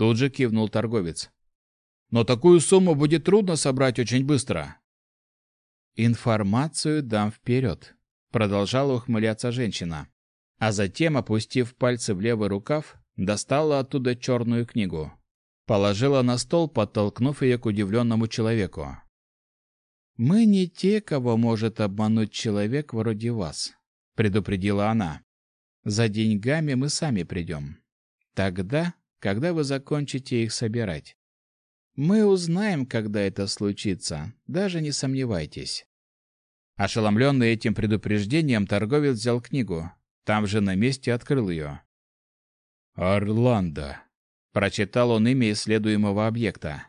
Тут же кивнул торговец. Но такую сумму будет трудно собрать очень быстро. Информацию дам вперед, продолжала ухмыляться женщина. А затем, опустив пальцы в левый рукав, достала оттуда черную книгу. Положила на стол, подтолкнув ее к удивленному человеку. «Мы не те, кого может обмануть человек вроде вас», — предупредила она. «За деньгами мы сами придем. Тогда, когда вы закончите их собирать. Мы узнаем, когда это случится, даже не сомневайтесь». Ошеломленный этим предупреждением, торговец взял книгу. Там же на месте открыл ее. «Орландо», — прочитал он имя исследуемого объекта.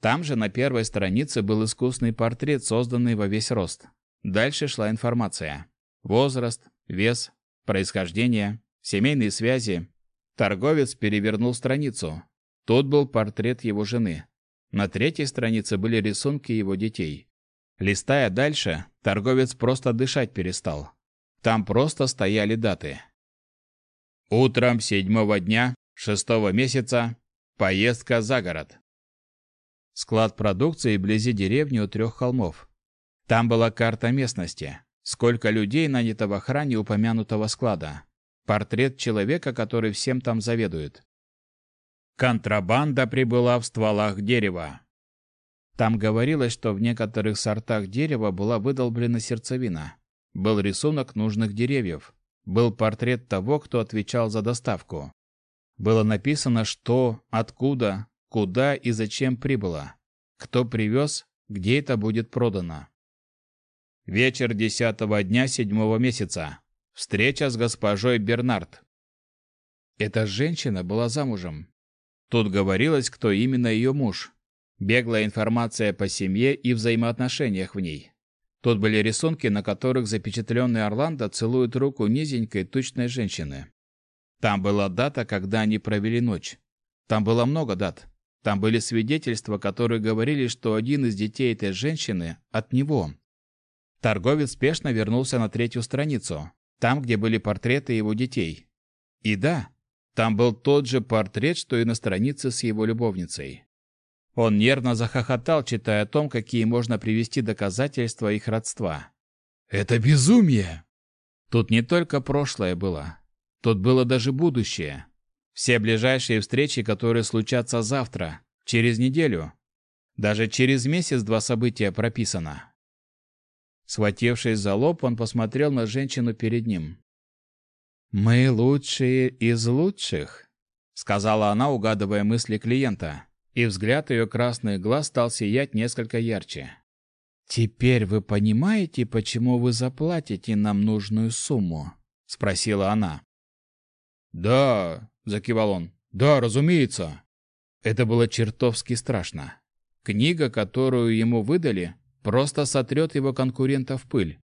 Там же на первой странице был искусный портрет, созданный во весь рост. Дальше шла информация. Возраст, вес, происхождение, семейные связи. Торговец перевернул страницу. Тут был портрет его жены. На третьей странице были рисунки его детей. Листая дальше, торговец просто дышать перестал. Там просто стояли даты. Утром седьмого дня, шестого месяца, поездка за город. Склад продукции вблизи деревни у трех холмов. Там была карта местности. Сколько людей нанято в охране упомянутого склада. Портрет человека, который всем там заведует. Контрабанда прибыла в стволах дерева. Там говорилось, что в некоторых сортах дерева была выдолблена сердцевина. Был рисунок нужных деревьев. Был портрет того, кто отвечал за доставку. Было написано, что, откуда, куда и зачем прибыло, кто привез, где это будет продано. Вечер десятого дня седьмого месяца. Встреча с госпожой Бернард. Эта женщина была замужем. Тут говорилось, кто именно ее муж. Беглая информация по семье и взаимоотношениях в ней. Тут были рисунки, на которых запечатленный Орландо целует руку низенькой тучной женщины. Там была дата, когда они провели ночь. Там было много дат. Там были свидетельства, которые говорили, что один из детей этой женщины от него. Торговец спешно вернулся на третью страницу, там, где были портреты его детей. И да, там был тот же портрет, что и на странице с его любовницей. Он нервно захохотал, читая о том, какие можно привести доказательства их родства. «Это безумие!» Тут не только прошлое было. Тут было даже будущее. Все ближайшие встречи, которые случатся завтра, через неделю. Даже через месяц два события прописано. Схватившись за лоб, он посмотрел на женщину перед ним. «Мы лучшие из лучших», — сказала она, угадывая мысли клиента, и взгляд ее красных глаз стал сиять несколько ярче. «Теперь вы понимаете, почему вы заплатите нам нужную сумму?» — спросила она. «Да, закивал он. Да, разумеется. Это было чертовски страшно. Книга, которую ему выдали, просто сотрет его конкурента в пыль.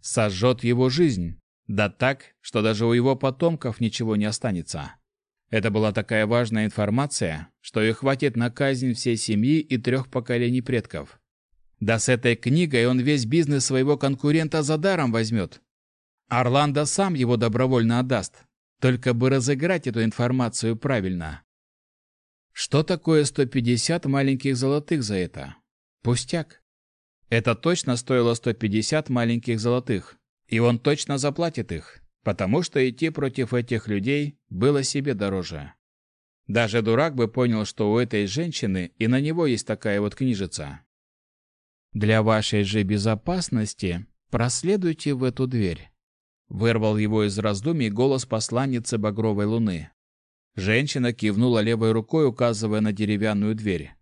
Сожжет его жизнь. Да так, что даже у его потомков ничего не останется. Это была такая важная информация, что и хватит на казнь всей семьи и трех поколений предков. Да с этой книгой он весь бизнес своего конкурента за даром возьмет. Орландо сам его добровольно отдаст, только бы разыграть эту информацию правильно. Что такое 150 маленьких золотых за это? Пустяк. Это точно стоило 150 маленьких золотых, и он точно заплатит их, потому что идти против этих людей было себе дороже. Даже дурак бы понял, что у этой женщины и на него есть такая вот книжица. Для вашей же безопасности проследуйте в эту дверь. Вырвал его из раздумий голос посланницы Багровой Луны. Женщина кивнула левой рукой, указывая на деревянную дверь.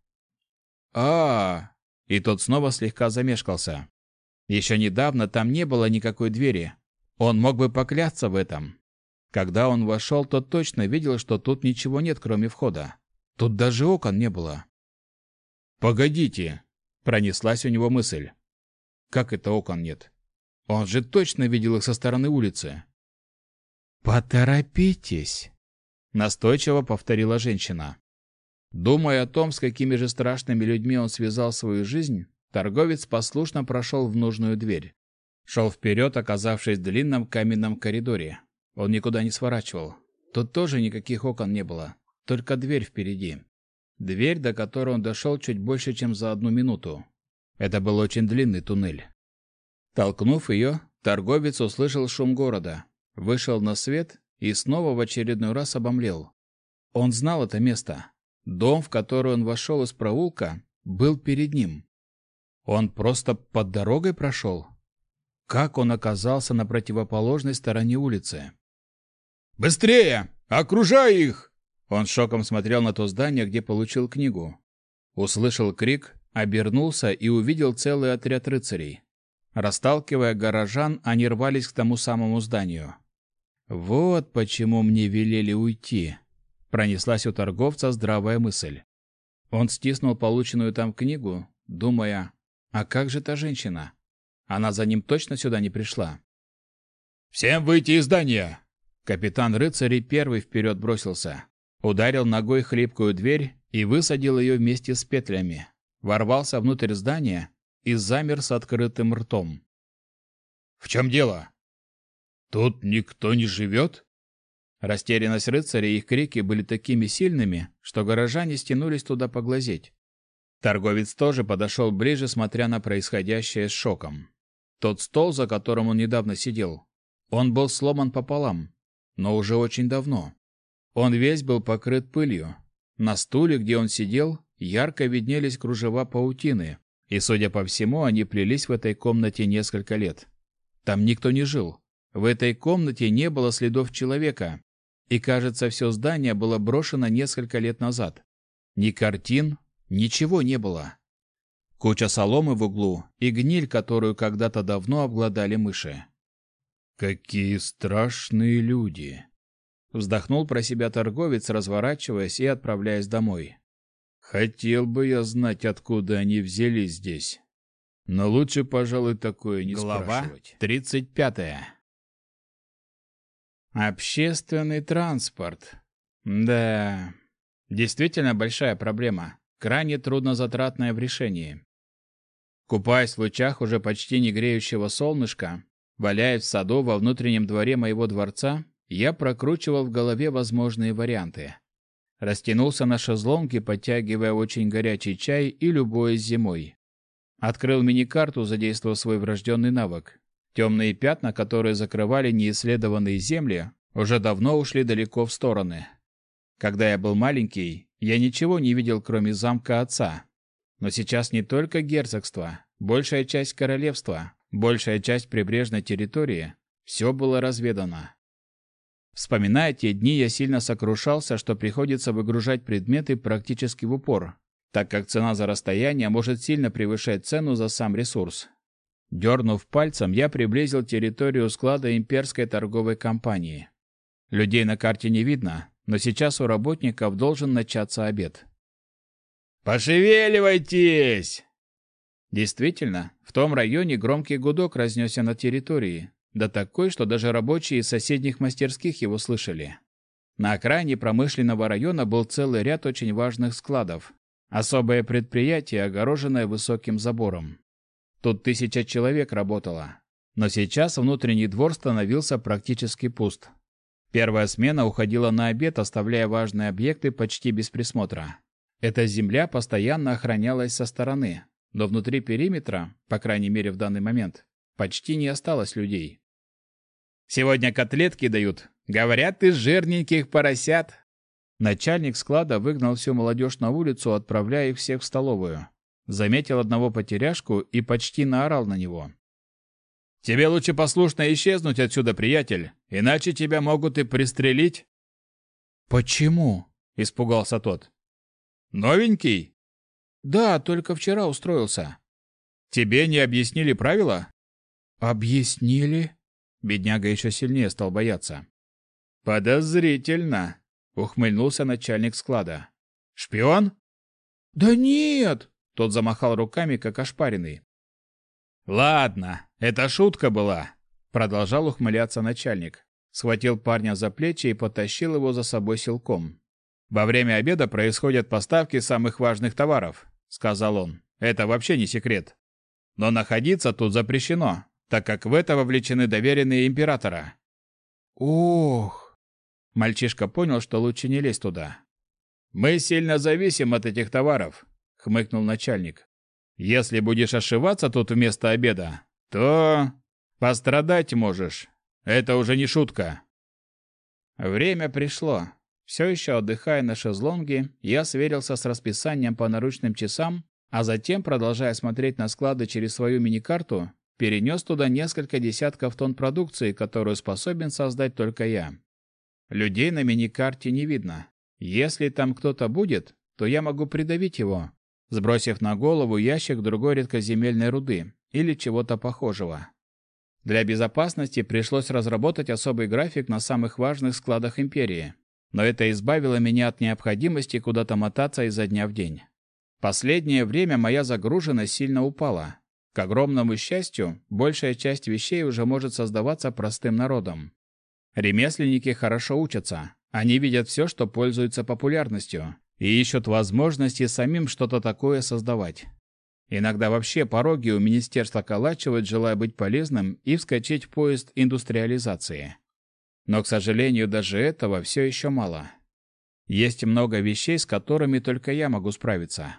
а, И тот снова слегка замешкался. Еще недавно там не было никакой двери. Он мог бы поклясться в этом. Когда он вошел, то точно видел, что тут ничего нет, кроме входа. Тут даже окон не было. «Погодите!» — пронеслась у него мысль. «Как это окон нет? Он же точно видел их со стороны улицы. «Поторопитесь!» — настойчиво повторила женщина. Думая о том, с какими же страшными людьми он связал свою жизнь, торговец послушно прошел в нужную дверь. Шел вперед, оказавшись в длинном каменном коридоре. Он никуда не сворачивал. Тут тоже никаких окон не было, только дверь впереди. дверь, до которой он дошел чуть больше, чем за одну минуту. Это был очень длинный туннель. Толкнув ее, торговец услышал шум города, вышел на свет и снова в очередной раз обомлел. Он знал это место. Дом, в который он вошел из проулка, был перед ним. Он просто под дорогой прошел? Как он оказался на противоположной стороне улицы? «Быстрее! Окружай их!» Он шоком смотрел на то здание, где получил книгу. Услышал крик, обернулся и увидел целый отряд рыцарей. Расталкивая горожан, они рвались к тому самому зданию. «Вот почему мне велели уйти», — пронеслась у торговца здравая мысль. Он стиснул полученную там книгу, думая, «А как же та женщина? Она за ним точно сюда не пришла?» «Всем выйти из здания!» Капитан рыцарей первый вперед бросился. Ударил ногой хлипкую дверь и высадил ее вместе с петлями. Ворвался внутрь здания и замер с открытым ртом. «В чем дело? Тут никто не живет?» Растерянность рыцаря и их крики были такими сильными, что горожане стянулись туда поглазеть. Торговец тоже подошел ближе, смотря на происходящее с шоком. Тот стол, за которым он недавно сидел, он был сломан пополам, но уже очень давно. Он весь был покрыт пылью. На стуле, где он сидел, ярко виднелись кружева паутины, и, судя по всему, они плелись в этой комнате несколько лет. Там никто не жил. В этой комнате не было следов человека, и, кажется, все здание было брошено несколько лет назад. Ни картин, ничего не было. Куча соломы в углу и гниль, которую когда-то давно обглодали мыши. «Какие страшные люди!» Вздохнул про себя торговец, разворачиваясь и отправляясь домой. «Хотел бы я знать, откуда они взялись здесь. Но лучше, пожалуй, такое не Глава спрашивать». Тридцать пятая. Общественный транспорт. Да, действительно большая проблема, крайне труднозатратная в решении. Купаясь в лучах уже почти не греющего солнышка, валяясь в саду во внутреннем дворе моего дворца, я прокручивал в голове возможные варианты. Растянулся на шезлонге, подтягивая очень горячий чай и любуясь зимой. Открыл мини-карту, задействовав свой врожденный навык. Темные пятна, которые закрывали неисследованные земли, уже давно ушли далеко в стороны. Когда я был маленький, я ничего не видел, кроме замка отца. Но сейчас не только герцогство, большая часть королевства, большая часть прибрежной территории, все было разведано. Вспоминая те дни, я сильно сокрушался, что приходится выгружать предметы практически в упор, так как цена за расстояние может сильно превышать цену за сам ресурс. Дернув пальцем, я приблизил территорию склада имперской торговой компании. Людей на карте не видно, но сейчас у работников должен начаться обед. «Пошевеливайтесь!» Действительно, в том районе громкий гудок разнесся на территории, да такой, что даже рабочие из соседних мастерских его слышали. На окраине промышленного района был целый ряд очень важных складов. Особое предприятие, огороженное высоким забором. Тут тысяча человек работало. Но сейчас внутренний двор становился практически пуст. Первая смена уходила на обед, оставляя важные объекты почти без присмотра. Эта земля постоянно охранялась со стороны, но внутри периметра, по крайней мере в данный момент, почти не осталось людей. Сегодня котлетки дают. Говорят, из жирненьких поросят. Начальник склада выгнал всю молодежь на улицу, отправляя их всех в столовую. Заметил одного потеряшку и почти наорал на него. «Тебе лучше послушно исчезнуть отсюда, приятель, иначе тебя могут и пристрелить». «Почему?» – испугался тот. «Новенький?» «Да, только вчера устроился». «Тебе не объяснили правила?» «Объяснили?» Бедняга еще сильнее стал бояться. «Подозрительно», — ухмыльнулся начальник склада. «Шпион?» «Да нет!» — тот замахал руками, как ошпаренный. «Ладно, это шутка была», — продолжал ухмыляться начальник. Схватил парня за плечи и потащил его за собой силком. «Во время обеда происходят поставки самых важных товаров», — сказал он. «Это вообще не секрет. Но находиться тут запрещено, так как в это вовлечены доверенные императора. Ох! Мальчишка понял, что лучше не лезть туда. Мы сильно зависим от этих товаров, хмыкнул начальник. Если будешь ошиваться тут вместо обеда, то пострадать можешь. Это уже не шутка. Время пришло. Все еще отдыхая на шезлонге, я сверился с расписанием по наручным часам, а затем, продолжая смотреть на склады через свою мини-карту, перенес туда несколько десятков тонн продукции, которую способен создать только я. Людей на мини-карте не видно. Если там кто-то будет, то я могу придавить его, сбросив на голову ящик другой редкоземельной руды или чего-то похожего. Для безопасности пришлось разработать особый график на самых важных складах империи но это избавило меня от необходимости куда-то мотаться изо дня в день. Последнее время моя загруженность сильно упала. К огромному счастью, большая часть вещей уже может создаваться простым народом. Ремесленники хорошо учатся. Они видят все, что пользуется популярностью, и ищут возможности самим что-то такое создавать. Иногда вообще пороги у министерства калачивают, желая быть полезным и вскочить в поезд индустриализации. Но, к сожалению, даже этого все еще мало. Есть много вещей, с которыми только я могу справиться.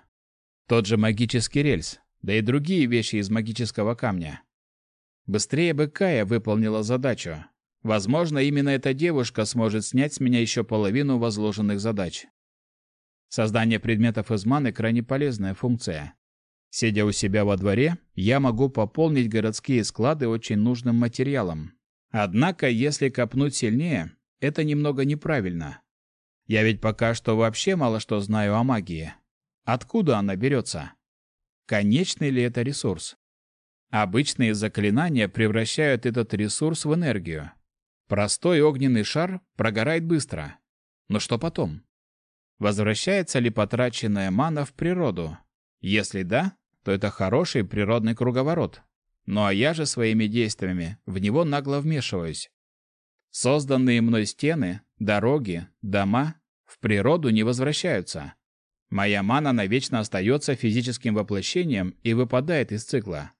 Тот же магический рельс, да и другие вещи из магического камня. Быстрее бы Кая выполнила задачу. Возможно, именно эта девушка сможет снять с меня еще половину возложенных задач. Создание предметов из маны крайне полезная функция. Сидя у себя во дворе, я могу пополнить городские склады очень нужным материалом, Однако, если копнуть сильнее, это немного неправильно. Я ведь пока что вообще мало что знаю о магии. Откуда она берется? Конечный ли это ресурс? Обычные заклинания превращают этот ресурс в энергию. Простой огненный шар прогорает быстро. Но что потом? Возвращается ли потраченная мана в природу? Если да, то это хороший природный круговорот. Ну а я же своими действиями в него нагло вмешиваюсь. Созданные мной стены, дороги, дома в природу не возвращаются. Моя мана навечно остается физическим воплощением и выпадает из цикла.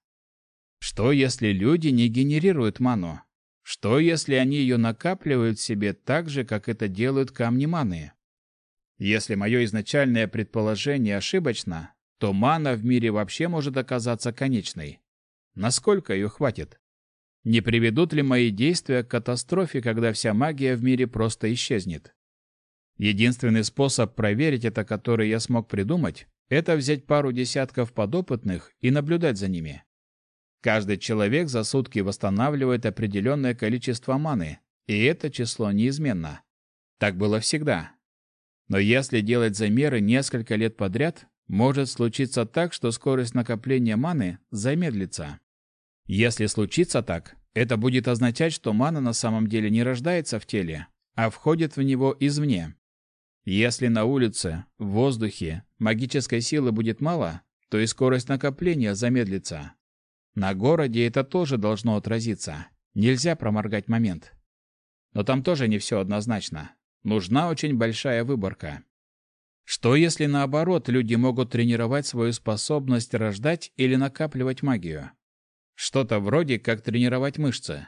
Что если люди не генерируют ману? Что если они ее накапливают в себе так же, как это делают камни маны? Если мое изначальное предположение ошибочно, то мана в мире вообще может оказаться конечной. Насколько ее хватит? Не приведут ли мои действия к катастрофе, когда вся магия в мире просто исчезнет? Единственный способ проверить это, который я смог придумать, это взять пару десятков подопытных и наблюдать за ними. Каждый человек за сутки восстанавливает определенное количество маны, и это число неизменно. Так было всегда. Но если делать замеры несколько лет подряд, может случиться так, что скорость накопления маны замедлится. Если случится так, это будет означать, что мана на самом деле не рождается в теле, а входит в него извне. Если на улице, в воздухе магической силы будет мало, то и скорость накопления замедлится. На городе это тоже должно отразиться. Нельзя проморгать момент. Но там тоже не все однозначно. Нужна очень большая выборка. Что если наоборот люди могут тренировать свою способность рождать или накапливать магию? Что-то вроде как тренировать мышцы.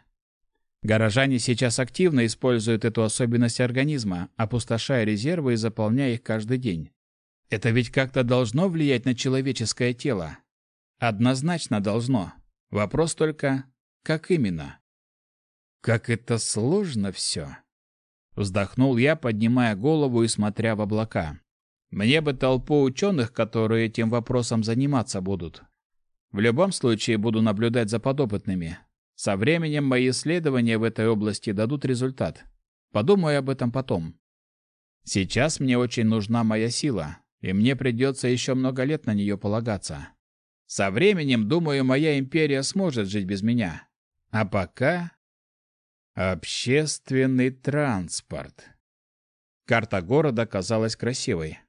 Горожане сейчас активно используют эту особенность организма, опустошая резервы и заполняя их каждый день. Это ведь как-то должно влиять на человеческое тело. Однозначно должно. Вопрос только, как именно? Как это сложно все. Вздохнул я, поднимая голову и смотря в облака. Мне бы толпу ученых, которые этим вопросом заниматься будут. В любом случае буду наблюдать за подопытными. Со временем мои исследования в этой области дадут результат. Подумаю об этом потом. Сейчас мне очень нужна моя сила, и мне придется еще много лет на нее полагаться. Со временем, думаю, моя империя сможет жить без меня. А пока... Общественный транспорт. Карта города казалась красивой.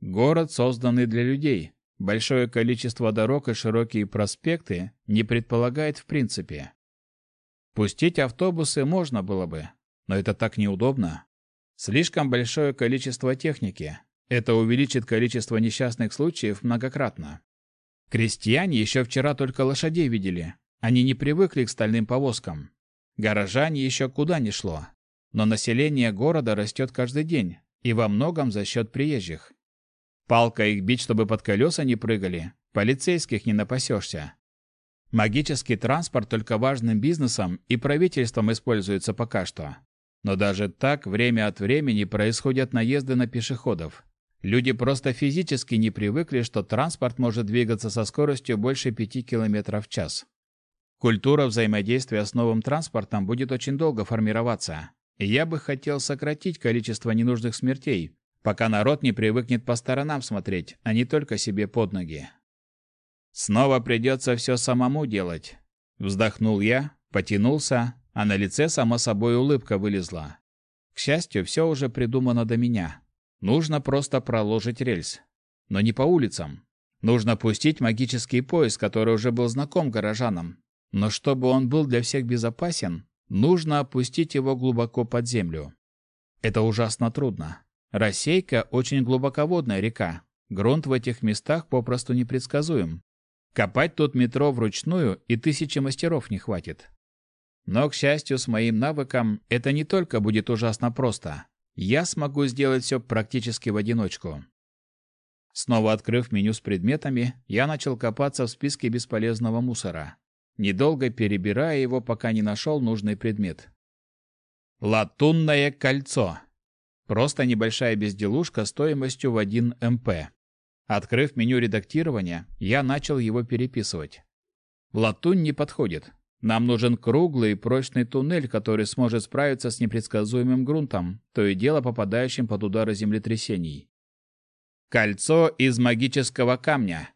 Город, созданный для людей, Большое количество дорог и широкие проспекты не предполагает в принципе. Пустить автобусы можно было бы, но это так неудобно. Слишком большое количество техники. Это увеличит количество несчастных случаев многократно. Крестьяне еще вчера только лошадей видели. Они не привыкли к стальным повозкам. Горожане еще куда ни шло. Но население города растет каждый день, и во многом за счет приезжих. Палка их бить, чтобы под колеса не прыгали, полицейских не напасешься. Магический транспорт только важным бизнесом и правительством используется пока что. Но даже так время от времени происходят наезды на пешеходов. Люди просто физически не привыкли, что транспорт может двигаться со скоростью больше 5 км в час. Культура взаимодействия с новым транспортом будет очень долго формироваться. Я бы хотел сократить количество ненужных смертей, пока народ не привыкнет по сторонам смотреть, а не только себе под ноги. Снова придется все самому делать. Вздохнул я, потянулся, а на лице само собой улыбка вылезла. К счастью, все уже придумано до меня. Нужно просто проложить рельс. Но не по улицам. Нужно пустить магический поезд, который уже был знаком горожанам. Но чтобы он был для всех безопасен, нужно опустить его глубоко под землю. Это ужасно трудно. Рассейка – очень глубоководная река. Грунт в этих местах попросту непредсказуем. Копать тут метро вручную и тысячи мастеров не хватит. Но, к счастью, с моим навыком это не только будет ужасно просто. Я смогу сделать все практически в одиночку. Снова открыв меню с предметами, я начал копаться в списке бесполезного мусора, недолго перебирая его, пока не нашел нужный предмет. Латунное кольцо. Просто небольшая безделушка стоимостью в 1 МП. Открыв меню редактирования, я начал его переписывать. Латунь не подходит. Нам нужен круглый и прочный туннель, который сможет справиться с непредсказуемым грунтом, то и дело попадающим под удары землетрясений. Кольцо из магического камня.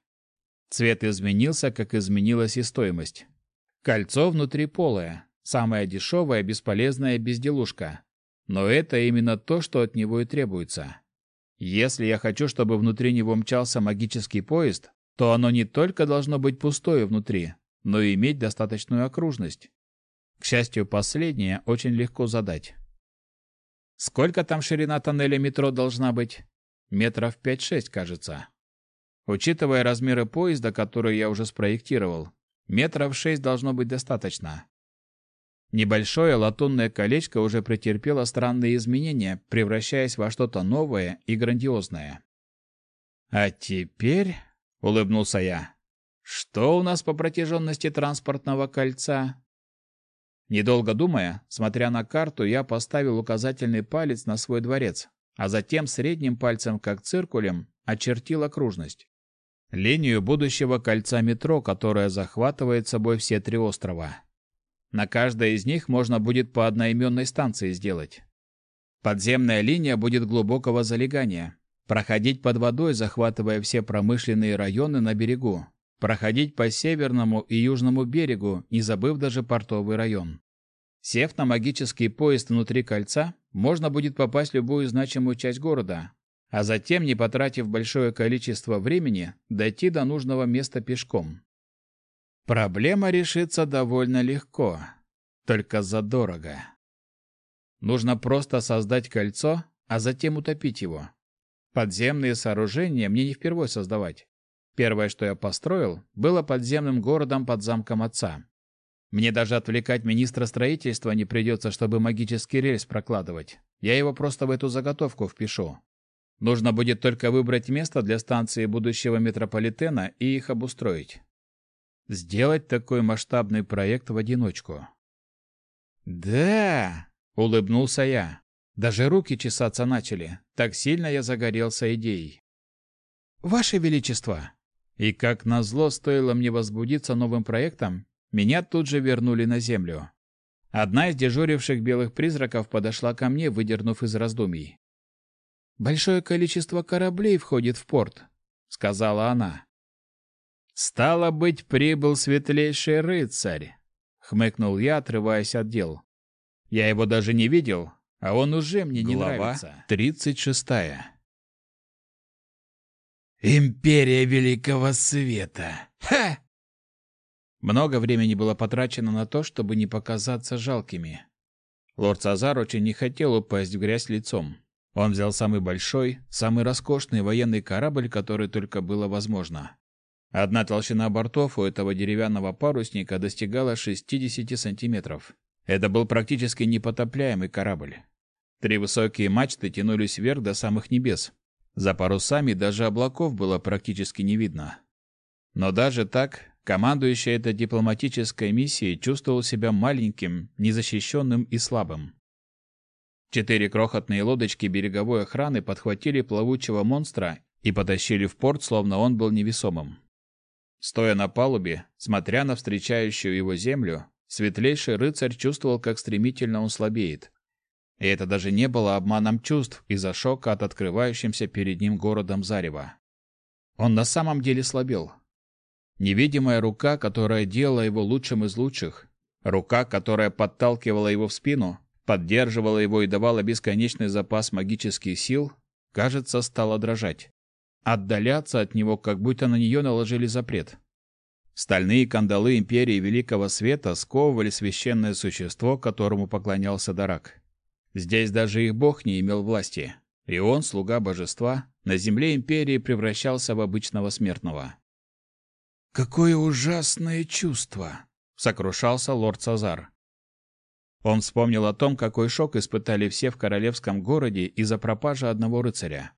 Цвет изменился, как изменилась и стоимость. Кольцо внутри полое, самая дешевая бесполезная безделушка. Но это именно то, что от него и требуется. Если я хочу, чтобы внутри него мчался магический поезд, то оно не только должно быть пустое внутри, но и иметь достаточную окружность. К счастью, последнее очень легко задать. Сколько там ширина тоннеля метро должна быть? Метров 5-6, кажется. Учитывая размеры поезда, который я уже спроектировал, метров 6 должно быть достаточно. Небольшое латунное колечко уже претерпело странные изменения, превращаясь во что-то новое и грандиозное. «А теперь...» — улыбнулся я. «Что у нас по протяженности транспортного кольца?» Недолго думая, смотря на карту, я поставил указательный палец на свой дворец, а затем средним пальцем, как циркулем, очертил окружность. Линию будущего кольца метро, которое захватывает собой все три острова. На каждой из них можно будет по одноименной станции сделать. Подземная линия будет глубокого залегания. Проходить под водой, захватывая все промышленные районы на берегу. Проходить по северному и южному берегу, не забыв даже портовый район. Сев на магический поезд внутри кольца, можно будет попасть в любую значимую часть города, а затем, не потратив большое количество времени, дойти до нужного места пешком. Проблема решится довольно легко, только задорого. Нужно просто создать кольцо, а затем утопить его. Подземные сооружения мне не впервой создавать. Первое, что я построил, было подземным городом под замком отца. Мне даже отвлекать министра строительства не придется, чтобы магический рельс прокладывать. Я его просто в эту заготовку впишу. Нужно будет только выбрать место для станции будущего метрополитена и их обустроить сделать такой масштабный проект в одиночку. «Да!» — улыбнулся я. Даже руки чесаться начали. Так сильно я загорелся идеей. «Ваше Величество!» И как назло, стоило мне возбудиться новым проектом, меня тут же вернули на землю. Одна из дежуривших белых призраков подошла ко мне, выдернув из раздумий. «Большое количество кораблей входит в порт», — сказала она. «Стало быть, прибыл светлейший рыцарь», — хмыкнул я, отрываясь от дел. «Я его даже не видел, а он уже мне не Глава нравится». Тридцать шестая. «Империя Великого Света! Ха!» Много времени было потрачено на то, чтобы не показаться жалкими. Лорд Сазар очень не хотел упасть в грязь лицом. Он взял самый большой, самый роскошный военный корабль, который только было возможно. Одна толщина бортов у этого деревянного парусника достигала 60 сантиметров. Это был практически непотопляемый корабль. Три высокие мачты тянулись вверх до самых небес. За парусами даже облаков было практически не видно. Но даже так, командующий этой дипломатической миссией чувствовал себя маленьким, незащищенным и слабым. Четыре крохотные лодочки береговой охраны подхватили плавучего монстра и потащили в порт, словно он был невесомым. Стоя на палубе, смотря на встречающую его землю, светлейший рыцарь чувствовал, как стремительно он слабеет. И это даже не было обманом чувств из-за шока от открывающимся перед ним городом зарева. Он на самом деле слабел. Невидимая рука, которая делала его лучшим из лучших, рука, которая подталкивала его в спину, поддерживала его и давала бесконечный запас магических сил, кажется, стала дрожать. Отдаляться от него, как будто на нее наложили запрет. Стальные кандалы Империи Великого Света сковывали священное существо, которому поклонялся Дарак. Здесь даже их бог не имел власти, и он, слуга божества, на земле Империи превращался в обычного смертного. «Какое ужасное чувство!» — сокрушался лорд Сазар. Он вспомнил о том, какой шок испытали все в королевском городе из-за пропажи одного рыцаря.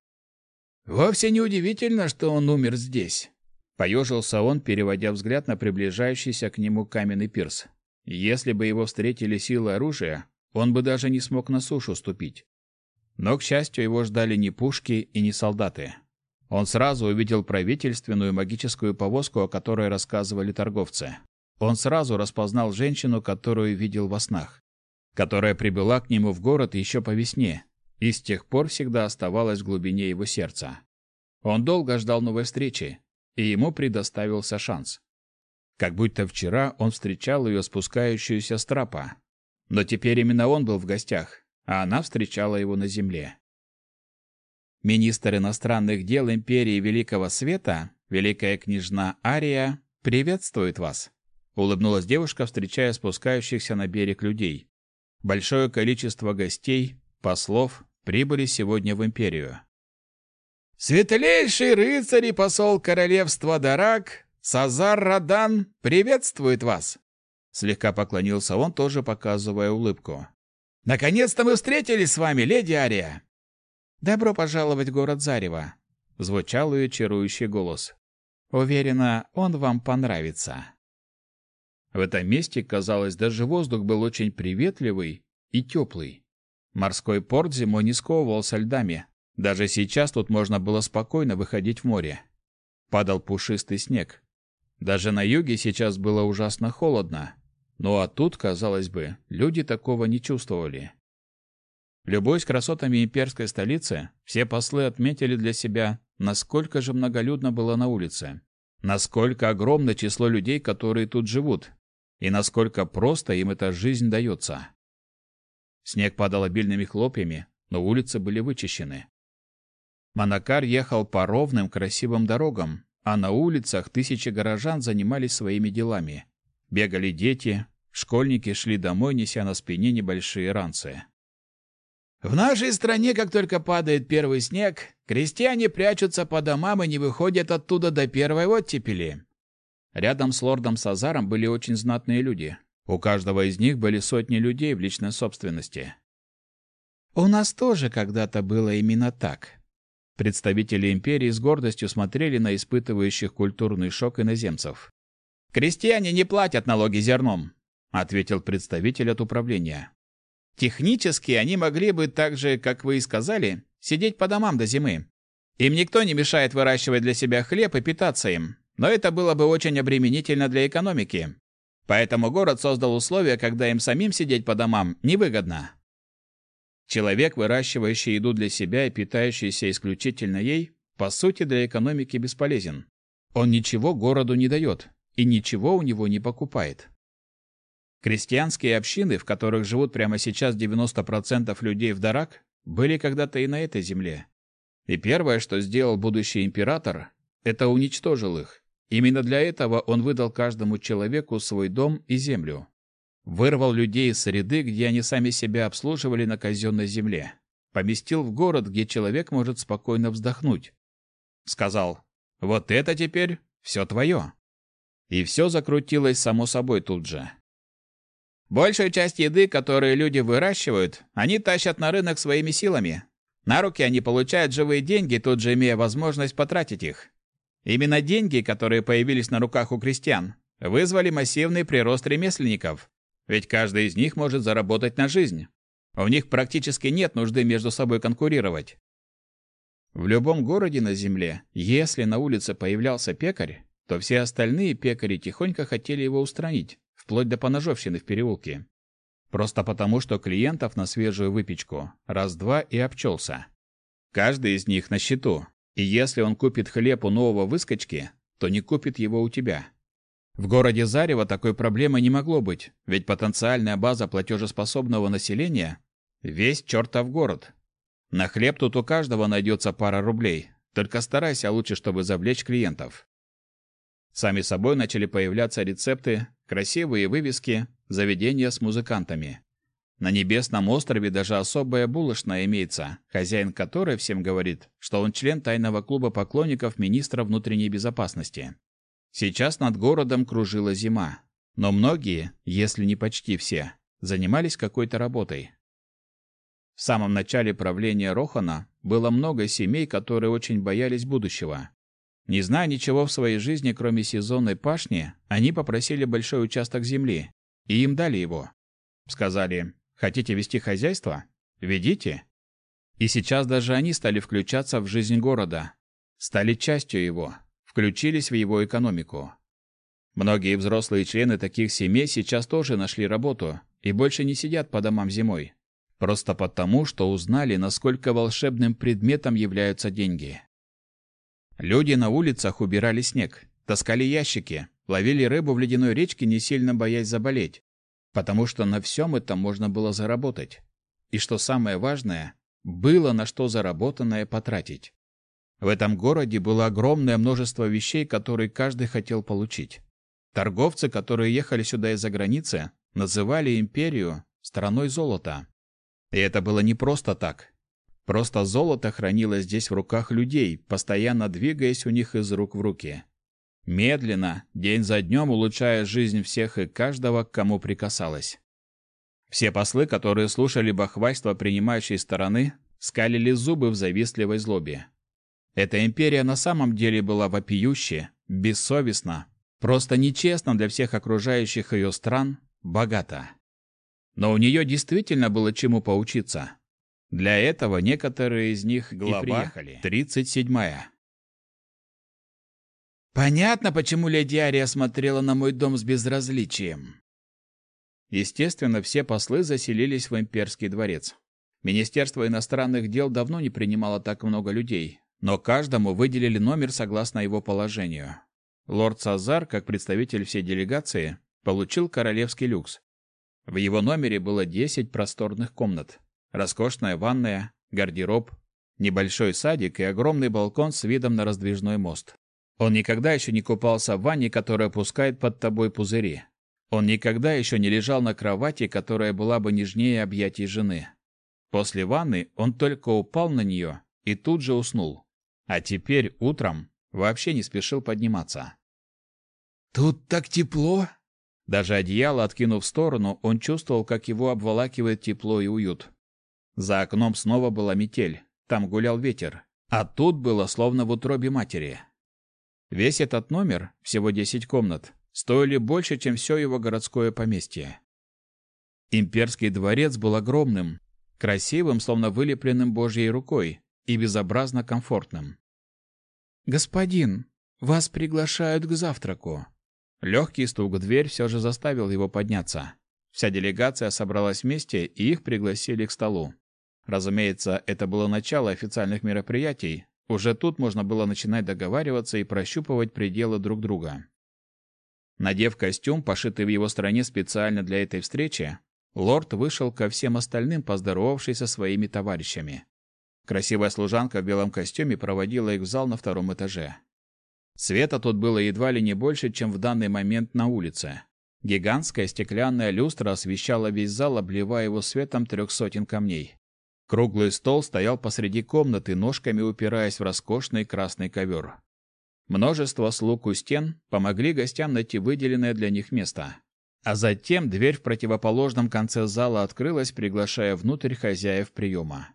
«Вовсе не удивительно, что он умер здесь», — поежился он, переводя взгляд на приближающийся к нему каменный пирс. Если бы его встретили силы оружия, он бы даже не смог на сушу ступить. Но, к счастью, его ждали не пушки и не солдаты. Он сразу увидел правительственную магическую повозку, о которой рассказывали торговцы. Он сразу распознал женщину, которую видел во снах которая прибыла к нему в город еще по весне и с тех пор всегда оставалась в глубине его сердца. Он долго ждал новой встречи, и ему предоставился шанс. Как будто вчера он встречал ее спускающуюся с трапа. Но теперь именно он был в гостях, а она встречала его на земле. Министр иностранных дел Империи Великого Света, Великая княжна Ария, приветствует вас. Улыбнулась девушка, встречая спускающихся на берег людей. Большое количество гостей, послов, прибыли сегодня в империю. Светлейший рыцарь и посол королевства Дарак, Сазар Радан, приветствует вас. Слегка поклонился он, тоже показывая улыбку. Наконец-то мы встретились с вами, леди Ария. Добро пожаловать в город Зарево, звучал ее чарующий голос. Уверена, он вам понравится. В этом месте, казалось, даже воздух был очень приветливый и теплый. Морской порт зимой не сковывался льдами. Даже сейчас тут можно было спокойно выходить в море. Падал пушистый снег. Даже на юге сейчас было ужасно холодно. Ну а тут, казалось бы, люди такого не чувствовали. Любой с красотами имперской столицы, все послы отметили для себя, насколько же многолюдно было на улице. Насколько огромное число людей, которые тут живут, и насколько просто им эта жизнь дается. Снег падал обильными хлопьями, но улицы были вычищены. Манакар ехал по ровным красивым дорогам, а на улицах тысячи горожан занимались своими делами. Бегали дети, школьники шли домой, неся на спине небольшие ранцы. В нашей стране, как только падает первый снег, крестьяне прячутся по домам и не выходят оттуда до первой оттепели. Рядом с лордом Сазаром были очень знатные люди. У каждого из них были сотни людей в личной собственности. У нас тоже когда-то было именно так. Представители империи с гордостью смотрели на испытывающих культурный шок иноземцев. Крестьяне не платят налоги зерном, ответил представитель от управления. Технически они могли бы так же, как вы и сказали, сидеть по домам до зимы. Им никто не мешает выращивать для себя хлеб и питаться им но это было бы очень обременительно для экономики. Поэтому город создал условия, когда им самим сидеть по домам невыгодно. Человек, выращивающий еду для себя и питающийся исключительно ей, по сути для экономики бесполезен. Он ничего городу не дает и ничего у него не покупает. Крестьянские общины, в которых живут прямо сейчас 90% людей в Дарак, были когда-то и на этой земле. И первое, что сделал будущий император, это уничтожил их. Именно для этого он выдал каждому человеку свой дом и землю. Вырвал людей из среды, где они сами себя обслуживали на казенной земле. Поместил в город, где человек может спокойно вздохнуть. Сказал, вот это теперь все твое. И все закрутилось само собой тут же. Большую часть еды, которую люди выращивают, они тащат на рынок своими силами. На руки они получают живые деньги, тут же имея возможность потратить их. Именно деньги, которые появились на руках у крестьян, вызвали массивный прирост ремесленников, ведь каждый из них может заработать на жизнь. У них практически нет нужды между собой конкурировать. В любом городе на земле, если на улице появлялся пекарь, то все остальные пекари тихонько хотели его устранить, вплоть до поножовщины в переулке. Просто потому, что клиентов на свежую выпечку раз-два и обчелся. Каждый из них на счету, и если он купит хлеб у нового выскочки, то не купит его у тебя. В городе Зарево такой проблемы не могло быть, ведь потенциальная база платежеспособного населения – весь чертов город. На хлеб тут у каждого найдется пара рублей, только старайся лучше, чтобы завлечь клиентов. Сами собой начали появляться рецепты, красивые вывески, заведения с музыкантами. На Небесном острове даже особая булочная имеется, хозяин которой всем говорит, что он член тайного клуба поклонников министра внутренней безопасности. Сейчас над городом кружила зима, но многие, если не почти все, занимались какой-то работой. В самом начале правления Рохана было много семей, которые очень боялись будущего. Не зная ничего в своей жизни, кроме сезонной пашни, они попросили большой участок земли, и им дали его. Сказали, хотите вести хозяйство? Ведите. И сейчас даже они стали включаться в жизнь города, стали частью его, включились в его экономику. Многие взрослые члены таких семей сейчас тоже нашли работу и больше не сидят по домам зимой. Просто потому, что узнали, насколько волшебным предметом являются деньги. Люди на улицах убирали снег, таскали ящики, ловили рыбу в ледяной речке, не сильно боясь заболеть, потому что на всем этом можно было заработать. И что самое важное, было на что заработанное потратить. В этом городе было огромное множество вещей, которые каждый хотел получить. Торговцы, которые ехали сюда из-за границы, называли империю страной золота. И это было не просто так. Просто золото хранилось здесь в руках людей, постоянно двигаясь у них из рук в руки. Медленно, день за днем улучшая жизнь всех и каждого, к кому прикасалось. Все послы, которые слушали бахвальство принимающей стороны, скалили зубы в завистливой злобе. Эта империя на самом деле была вопиюще, бессовестна, просто нечестна для всех окружающих ее стран, богата. Но у нее действительно было чему поучиться. Для этого некоторые из них Глава и приехали. 37 Понятно, почему леди Ария смотрела на мой дом с безразличием. Естественно, все послы заселились в имперский дворец. Министерство иностранных дел давно не принимало так много людей, но каждому выделили номер согласно его положению. Лорд Сазар, как представитель всей делегации, получил королевский люкс. В его номере было 10 просторных комнат, роскошная ванная, гардероб, небольшой садик и огромный балкон с видом на раздвижной мост. Он никогда еще не купался в ванне, которая пускает под тобой пузыри. Он никогда еще не лежал на кровати, которая была бы нежнее объятий жены. После ванны он только упал на нее и тут же уснул. А теперь утром вообще не спешил подниматься. «Тут так тепло!» Даже одеяло откинув в сторону, он чувствовал, как его обволакивает тепло и уют. За окном снова была метель, там гулял ветер, а тут было словно в утробе матери. Весь этот номер, всего 10 комнат, стоили больше, чем все его городское поместье. Имперский дворец был огромным, красивым, словно вылепленным божьей рукой, и безобразно комфортным. «Господин, вас приглашают к завтраку». Легкий стук в дверь все же заставил его подняться. Вся делегация собралась вместе, и их пригласили к столу. Разумеется, это было начало официальных мероприятий. Уже тут можно было начинать договариваться и прощупывать пределы друг друга. Надев костюм, пошитый в его стране специально для этой встречи, лорд вышел ко всем остальным, поздоровавшись со своими товарищами. Красивая служанка в белом костюме проводила их в зал на втором этаже. Света тут было едва ли не больше, чем в данный момент на улице. Гигантская стеклянная люстра освещала весь зал, обливая его светом трех сотен камней. Круглый стол стоял посреди комнаты, ножками упираясь в роскошный красный ковер. Множество слуг у стен помогли гостям найти выделенное для них место. А затем дверь в противоположном конце зала открылась, приглашая внутрь хозяев приема.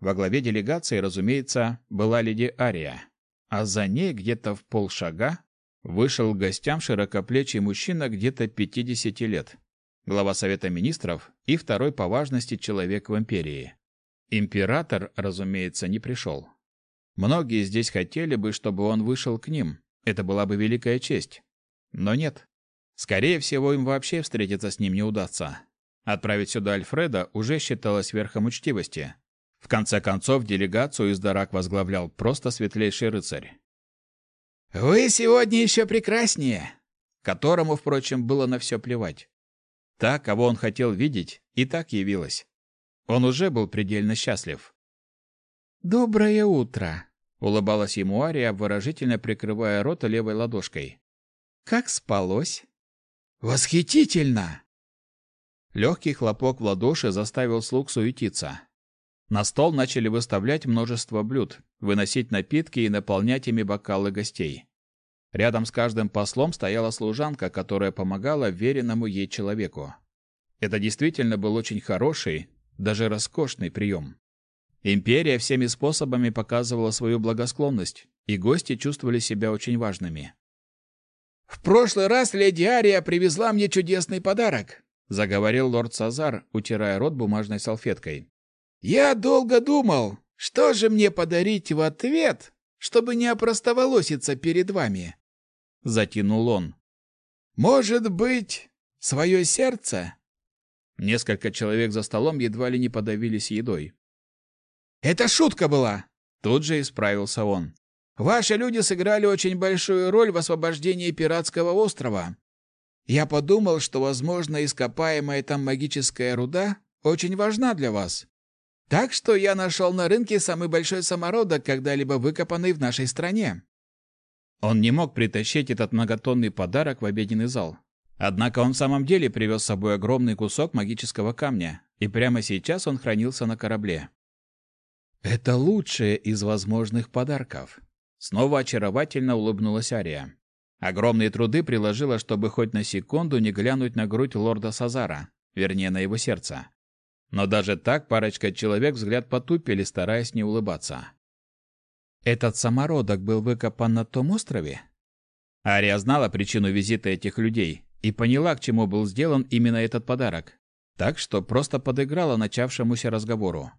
Во главе делегации, разумеется, была леди Ария, а за ней где-то в полшага вышел к гостям широкоплечий мужчина где-то 50 лет, глава Совета министров и второй по важности человек в империи. Император, разумеется, не пришел. Многие здесь хотели бы, чтобы он вышел к ним. Это была бы великая честь. Но нет. Скорее всего, им вообще встретиться с ним не удастся. Отправить сюда Альфреда уже считалось верхом учтивости. В конце концов, делегацию из Дарак возглавлял просто светлейший рыцарь. «Вы сегодня еще прекраснее!» Которому, впрочем, было на все плевать. Та, кого он хотел видеть, и так явилась. Он уже был предельно счастлив. «Доброе утро!» — улыбалась ему Ария, выражительно прикрывая рот левой ладошкой. «Как спалось?» «Восхитительно!» Легкий хлопок в ладоши заставил слуг суетиться. На стол начали выставлять множество блюд, выносить напитки и наполнять ими бокалы гостей. Рядом с каждым послом стояла служанка, которая помогала веренному ей человеку. Это действительно был очень хороший, даже роскошный прием. Империя всеми способами показывала свою благосклонность, и гости чувствовали себя очень важными. «В прошлый раз леди Ария привезла мне чудесный подарок», — заговорил лорд Сазар, утирая рот бумажной салфеткой. «Я долго думал, что же мне подарить в ответ, чтобы не опростоволоситься перед вами затянул он. Может быть, свое сердце? Несколько человек за столом едва ли не подавились едой. Это шутка была, тут же исправился он. Ваши люди сыграли очень большую роль в освобождении пиратского острова. Я подумал, что, возможно, ископаемая там магическая руда очень важна для вас. Так что я нашел на рынке самый большой самородок, когда-либо выкопанный в нашей стране. Он не мог притащить этот многотонный подарок в обеденный зал. Однако он в самом деле привез с собой огромный кусок магического камня, и прямо сейчас он хранился на корабле. «Это лучшее из возможных подарков», — снова очаровательно улыбнулась Ария. Огромные труды приложила, чтобы хоть на секунду не глянуть на грудь лорда Сазара, вернее, на его сердце. Но даже так парочка человек взгляд потупили, стараясь не улыбаться. Этот самородок был выкопан на том острове? Ария знала причину визита этих людей и поняла, к чему был сделан именно этот подарок. Так что просто подыграла начавшемуся разговору.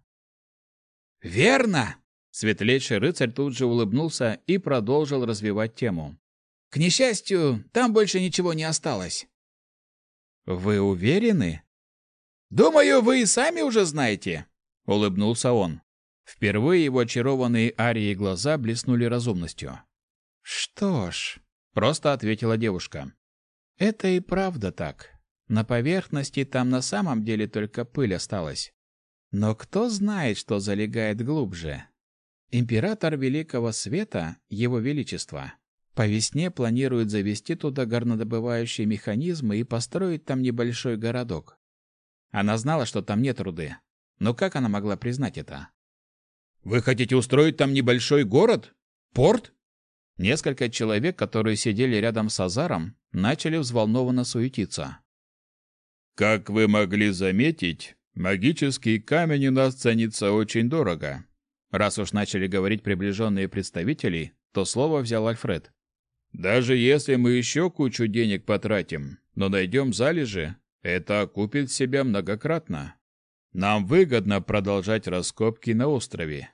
«Верно!» Светлейший рыцарь тут же улыбнулся и продолжил развивать тему. «К несчастью, там больше ничего не осталось». «Вы уверены?» «Думаю, вы и сами уже знаете», — улыбнулся он. Впервые его очарованные Арией глаза блеснули разумностью. «Что ж», — просто ответила девушка. «Это и правда так. На поверхности там на самом деле только пыль осталась. Но кто знает, что залегает глубже? Император Великого Света, Его Величество, по весне планирует завести туда горнодобывающие механизмы и построить там небольшой городок. Она знала, что там нет руды. Но как она могла признать это? Вы хотите устроить там небольшой город? Порт? Несколько человек, которые сидели рядом с Азаром, начали взволнованно суетиться. Как вы могли заметить, магический камень у нас ценится очень дорого. Раз уж начали говорить приближенные представители, то слово взял Альфред. Даже если мы еще кучу денег потратим, но найдем залежи, это окупит себя многократно. Нам выгодно продолжать раскопки на острове.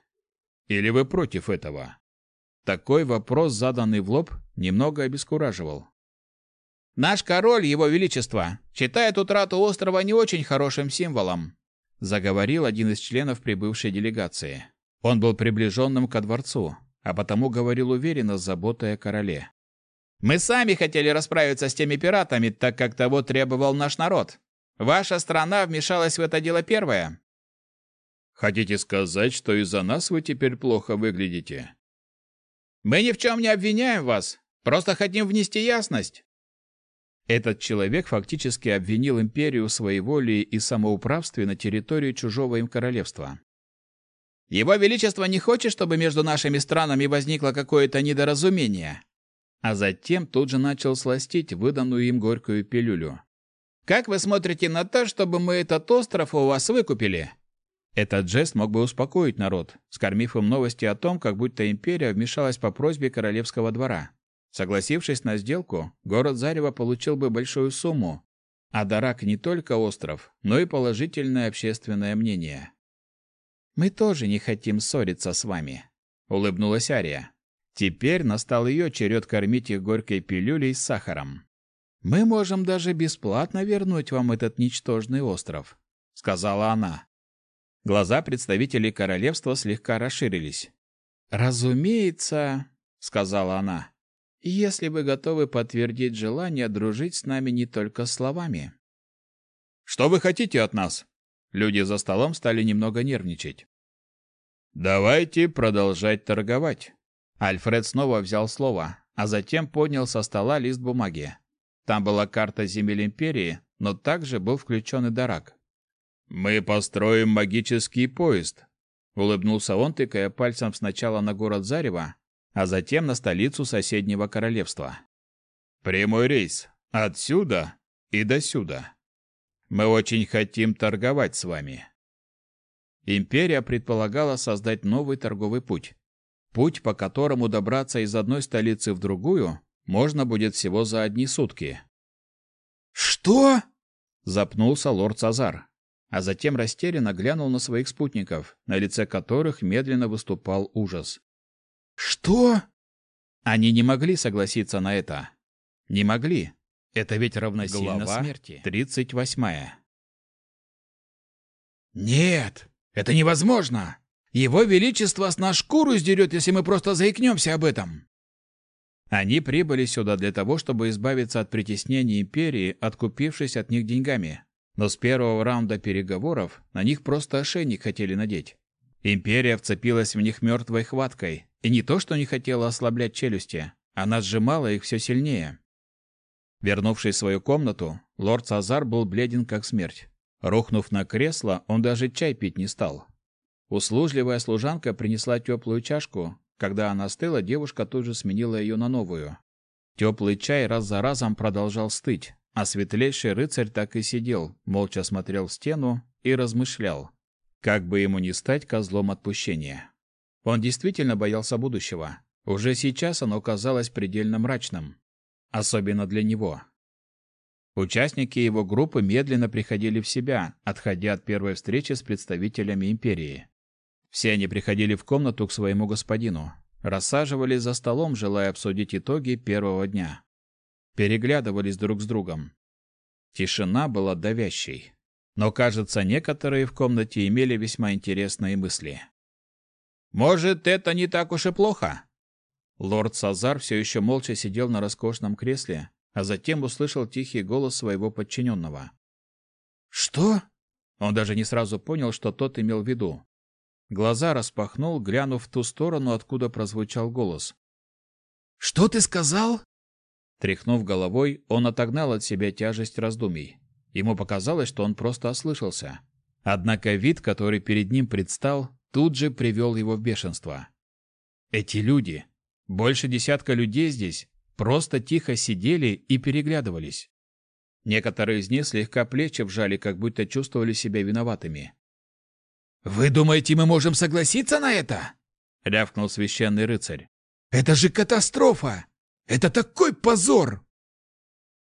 Или вы против этого? Такой вопрос, заданный в лоб, немного обескураживал. Наш король, его величество, считает утрату острова не очень хорошим символом, заговорил один из членов прибывшей делегации. Он был приближенным ко дворцу, а потому говорил уверенно с заботой о короле. Мы сами хотели расправиться с теми пиратами, так как того требовал наш народ. Ваша страна вмешалась в это дело первая. Хотите сказать, что из-за нас вы теперь плохо выглядите? Мы ни в чем не обвиняем вас, просто хотим внести ясность. Этот человек фактически обвинил империю в своеволии и самоуправстве на территории чужого им королевства. Его величество не хочет, чтобы между нашими странами возникло какое-то недоразумение. а затем тут же начал сластить выданную им горькую пилюлю. «Как вы смотрите на то, чтобы мы этот остров у вас выкупили?» Этот жест мог бы успокоить народ, скормив им новости о том, как будто империя вмешалась по просьбе королевского двора. Согласившись на сделку, город Зарево получил бы большую сумму, а Дарак не только остров, но и положительное общественное мнение. «Мы тоже не хотим ссориться с вами», — улыбнулась Ария. Теперь настал ее черед кормить их горькой пилюлей с сахаром. «Мы можем даже бесплатно вернуть вам этот ничтожный остров», — сказала она. Глаза представителей королевства слегка расширились. «Разумеется», — сказала она, — «если вы готовы подтвердить желание дружить с нами не только словами». «Что вы хотите от нас?» Люди за столом стали немного нервничать. «Давайте продолжать торговать». Альфред снова взял слово, а затем поднял со стола лист бумаги. Там была карта земель Империи, но также был включен и Дарак. «Мы построим магический поезд», — улыбнулся он, тыкая пальцем сначала на город Зарево, а затем на столицу соседнего королевства. «Прямой рейс. Отсюда и до сюда. Мы очень хотим торговать с вами». Империя предполагала создать новый торговый путь. Путь, по которому добраться из одной столицы в другую, можно будет всего за одни сутки. «Что?» — запнулся лорд Сазар а затем растерянно глянул на своих спутников, на лице которых медленно выступал ужас. «Что?» Они не могли согласиться на это. Не могли. Это ведь равносильно Глава смерти. Тридцать восьмая. «Нет, это невозможно! Его Величество с нас шкуру сдерет, если мы просто заикнемся об этом!» Они прибыли сюда для того, чтобы избавиться от притеснений империи, откупившись от них деньгами. Но с первого раунда переговоров на них просто ошейник хотели надеть. Империя вцепилась в них мертвой хваткой, и не то, что не хотела ослаблять челюсти, она сжимала их все сильнее. Вернувшись в свою комнату, лорд Сазар был бледен как смерть. Рухнув на кресло, он даже чай пить не стал. Услужливая служанка принесла теплую чашку. Когда она остыла, девушка тут же сменила ее на новую. Теплый чай раз за разом продолжал стыть, а светлейший рыцарь так и сидел, молча смотрел в стену и размышлял, как бы ему не стать козлом отпущения. Он действительно боялся будущего. Уже сейчас оно казалось предельно мрачным. Особенно для него. Участники его группы медленно приходили в себя, отходя от первой встречи с представителями империи. Все они приходили в комнату к своему господину, рассаживались за столом, желая обсудить итоги первого дня переглядывались друг с другом. Тишина была давящей. Но, кажется, некоторые в комнате имели весьма интересные мысли. «Может, это не так уж и плохо?» Лорд Сазар все еще молча сидел на роскошном кресле, а затем услышал тихий голос своего подчиненного. «Что?» Он даже не сразу понял, что тот имел в виду. Глаза распахнул, глянув в ту сторону, откуда прозвучал голос. «Что ты сказал?» Тряхнув головой, он отогнал от себя тяжесть раздумий. Ему показалось, что он просто ослышался. Однако вид, который перед ним предстал, тут же привел его в бешенство. Эти люди, больше десятка людей здесь, просто тихо сидели и переглядывались. Некоторые из них слегка плечи вжали, как будто чувствовали себя виноватыми. «Вы думаете, мы можем согласиться на это?» — рявкнул священный рыцарь. «Это же катастрофа! Это такой позор!»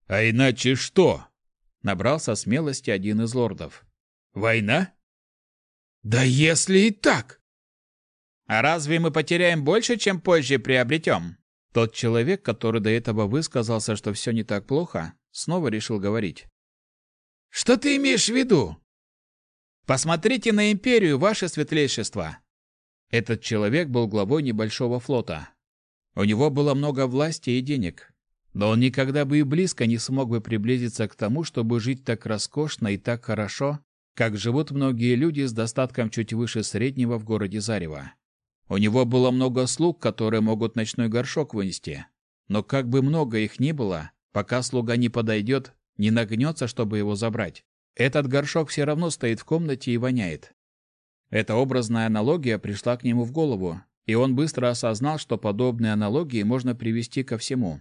«А иначе что?» — набрался смелости один из лордов. «Война?» «Да если и так!» «А разве мы потеряем больше, чем позже приобретем?» Тот человек, который до этого высказался, что все не так плохо, снова решил говорить. «Что ты имеешь в виду?» «Посмотрите на империю, ваше светлейшество!» Этот человек был главой небольшого флота, у него было много власти и денег, но он никогда бы и близко не смог бы приблизиться к тому, чтобы жить так роскошно и так хорошо, как живут многие люди с достатком чуть выше среднего в городе Зарево. У него было много слуг, которые могут ночной горшок вынести. Но как бы много их ни было, пока слуга не подойдет, не нагнется, чтобы его забрать, этот горшок все равно стоит в комнате и воняет. Эта образная аналогия пришла к нему в голову, и он быстро осознал, что подобные аналогии можно привести ко всему.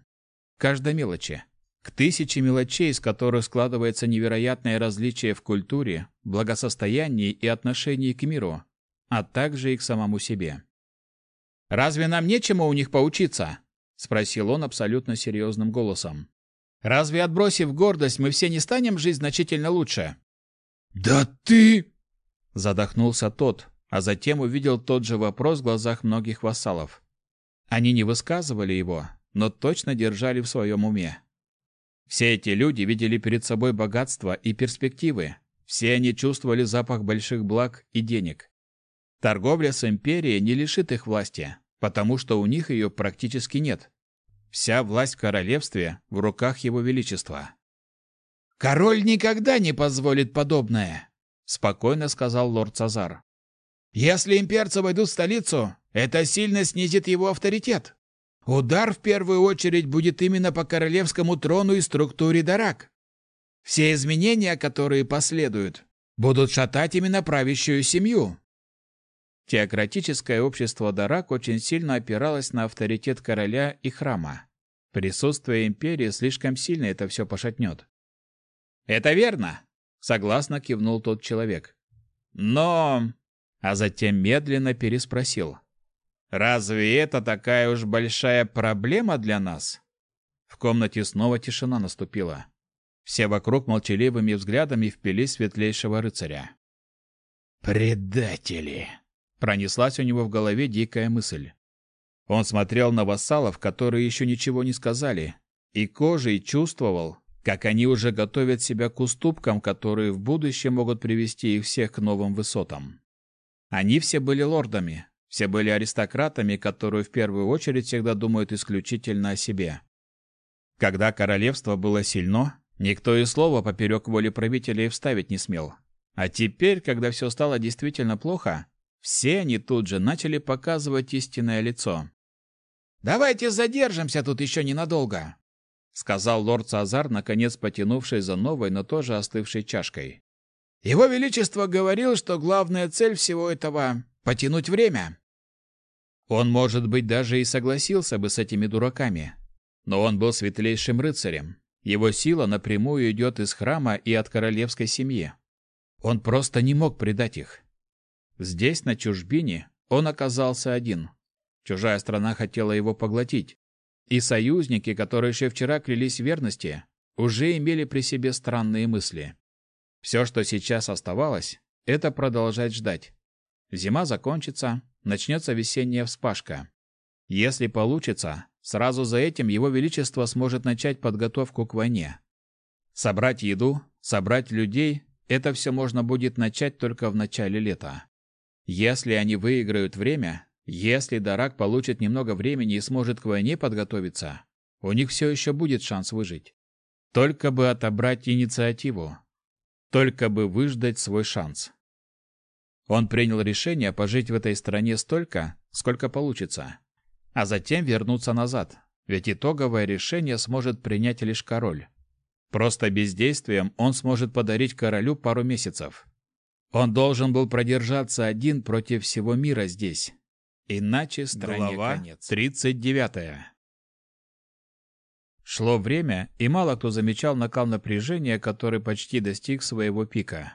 Каждой мелочи. К тысяче мелочей, из которых складывается невероятное различие в культуре, благосостоянии и отношении к миру, а также и к самому себе. «Разве нам нечему у них поучиться?» — спросил он абсолютно серьезным голосом. «Разве, отбросив гордость, мы все не станем жить значительно лучше?» «Да ты...» — задохнулся тот, а затем увидел тот же вопрос в глазах многих вассалов. Они не высказывали его, но точно держали в своем уме. Все эти люди видели перед собой богатство и перспективы. Все они чувствовали запах больших благ и денег. Торговля с империей не лишит их власти, потому что у них ее практически нет. Вся власть в королевстве в руках его величества. «Король никогда не позволит подобное», — спокойно сказал лорд Цазар. «Если имперцы войдут в столицу, это сильно снизит его авторитет. Удар в первую очередь будет именно по королевскому трону и структуре Дарак. Все изменения, которые последуют, будут шатать именно правящую семью. Теократическое общество Дарак очень сильно опиралось на авторитет короля и храма. Присутствие империи слишком сильно это все пошатнет. «Это верно!» — согласно кивнул тот человек. «Но...» А затем медленно переспросил. Разве это такая уж большая проблема для нас? В комнате снова тишина наступила. Все вокруг молчаливыми взглядами впились светлейшего рыцаря. «Предатели!» — пронеслась у него в голове дикая мысль. Он смотрел на вассалов, которые еще ничего не сказали, и кожей чувствовал, как они уже готовят себя к уступкам, которые в будущем могут привести их всех к новым высотам. Они все были лордами, все были аристократами, которые в первую очередь всегда думают исключительно о себе. Когда королевство было сильно, никто и слова поперек воли правителей вставить не смел. А теперь, когда все стало действительно плохо, все они тут же начали показывать истинное лицо. «Давайте задержимся тут еще ненадолго», — сказал лорд Сазар, наконец потянувшись за новой, но тоже остывшей чашкой. «Его Величество говорил, что главная цель всего этого — потянуть время. Он, может быть, даже и согласился бы с этими дураками. Но он был светлейшим рыцарем. Его сила напрямую идет из храма и от королевской семьи. Он просто не мог предать их. Здесь, на чужбине, он оказался один. Чужая страна хотела его поглотить. И союзники, которые еще вчера клялись верности, уже имели при себе странные мысли. Все, что сейчас оставалось, это продолжать ждать. Зима закончится, начнется весенняя вспашка. Если получится, сразу за этим его величество сможет начать подготовку к войне. Собрать еду, собрать людей – это все можно будет начать только в начале лета. Если они выиграют время, если Дарак получит немного времени и сможет к войне подготовиться, у них все еще будет шанс выжить. Только бы отобрать инициативу. Только бы выждать свой шанс. Он принял решение пожить в этой стране столько, сколько получится, а затем вернуться назад, ведь итоговое решение сможет принять лишь король. Просто бездействием он сможет подарить королю пару месяцев. Он должен был продержаться один против всего мира здесь. Иначе стране Глава конец. 39. Шло время, и мало кто замечал накал напряжения, который почти достиг своего пика.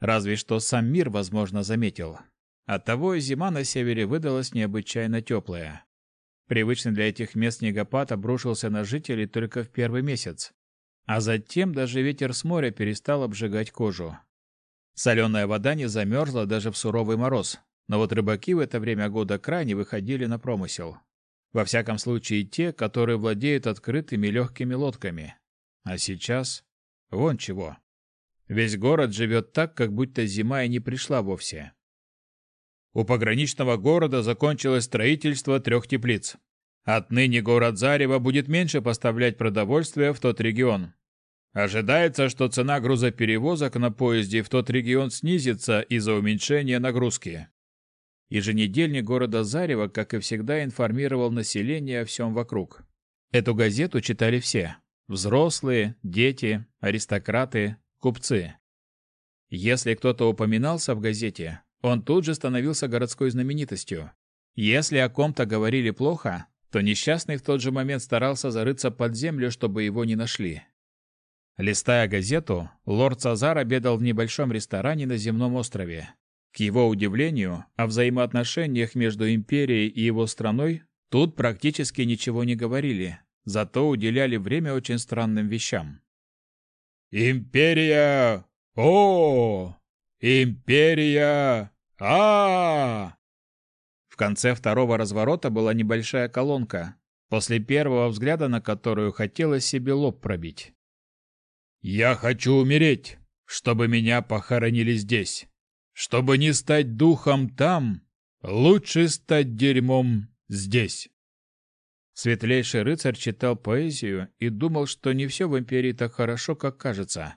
Разве что сам мир, возможно, заметил. Оттого и зима на севере выдалась необычайно теплая. Привычный для этих мест снегопад обрушился на жителей только в первый месяц. А затем даже ветер с моря перестал обжигать кожу. Соленая вода не замерзла даже в суровый мороз, но вот рыбаки в это время года крайне выходили на промысел. Во всяком случае, те, которые владеют открытыми легкими лодками. А сейчас... Вон чего. Весь город живет так, как будто зима и не пришла вовсе. У пограничного города закончилось строительство трех теплиц. Отныне город Зарево будет меньше поставлять продовольствие в тот регион. Ожидается, что цена грузоперевозок на поезде в тот регион снизится из-за уменьшения нагрузки. Еженедельник города Зарево, как и всегда, информировал население о всем вокруг. Эту газету читали все – взрослые, дети, аристократы, купцы. Если кто-то упоминался в газете, он тут же становился городской знаменитостью. Если о ком-то говорили плохо, то несчастный в тот же момент старался зарыться под землю, чтобы его не нашли. Листая газету, лорд Цазар обедал в небольшом ресторане на земном острове. К его удивлению, о взаимоотношениях между империей и его страной тут практически ничего не говорили, зато уделяли время очень странным вещам. «Империя! О! Империя! а, В конце второго разворота была небольшая колонка, после первого взгляда на которую хотелось себе лоб пробить. Я хочу умереть, чтобы меня похоронили здесь. Чтобы не стать духом там, лучше стать дерьмом здесь. Светлейший рыцарь читал поэзию и думал, что не все в империи так хорошо, как кажется.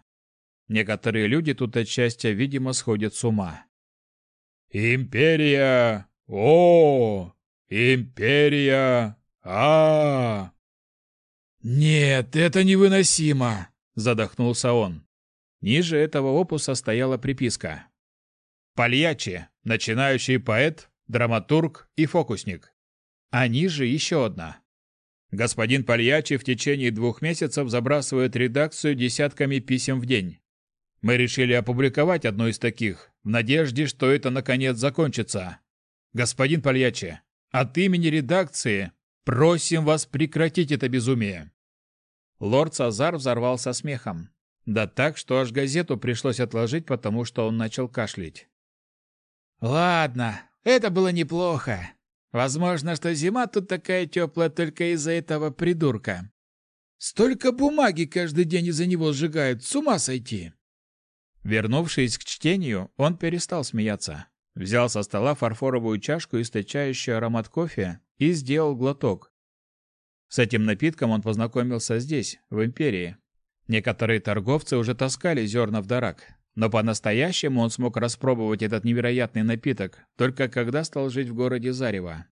Некоторые люди тут отчасти, видимо, сходят с ума. «Империя! О! Империя! а «Нет, это невыносимо!» задохнулся он. Ниже этого опуса стояла приписка. Пальячи, начинающий поэт, драматург и фокусник. А ниже еще одна. Господин Пальячи в течение двух месяцев забрасывает редакцию десятками писем в день. Мы решили опубликовать одно из таких, в надежде, что это наконец закончится. Господин Пальячи, от имени редакции просим вас прекратить это безумие. Лорд Сазар взорвался смехом. Да так, что аж газету пришлось отложить, потому что он начал кашлять. «Ладно, это было неплохо. Возможно, что зима тут такая теплая только из-за этого придурка. Столько бумаги каждый день из-за него сжигают, с ума сойти!» Вернувшись к чтению, он перестал смеяться. Взял со стола фарфоровую чашку, источающую аромат кофе, и сделал глоток. С этим напитком он познакомился здесь, в империи. Некоторые торговцы уже таскали зерна в дарак, но по-настоящему он смог распробовать этот невероятный напиток только когда стал жить в городе Зарево.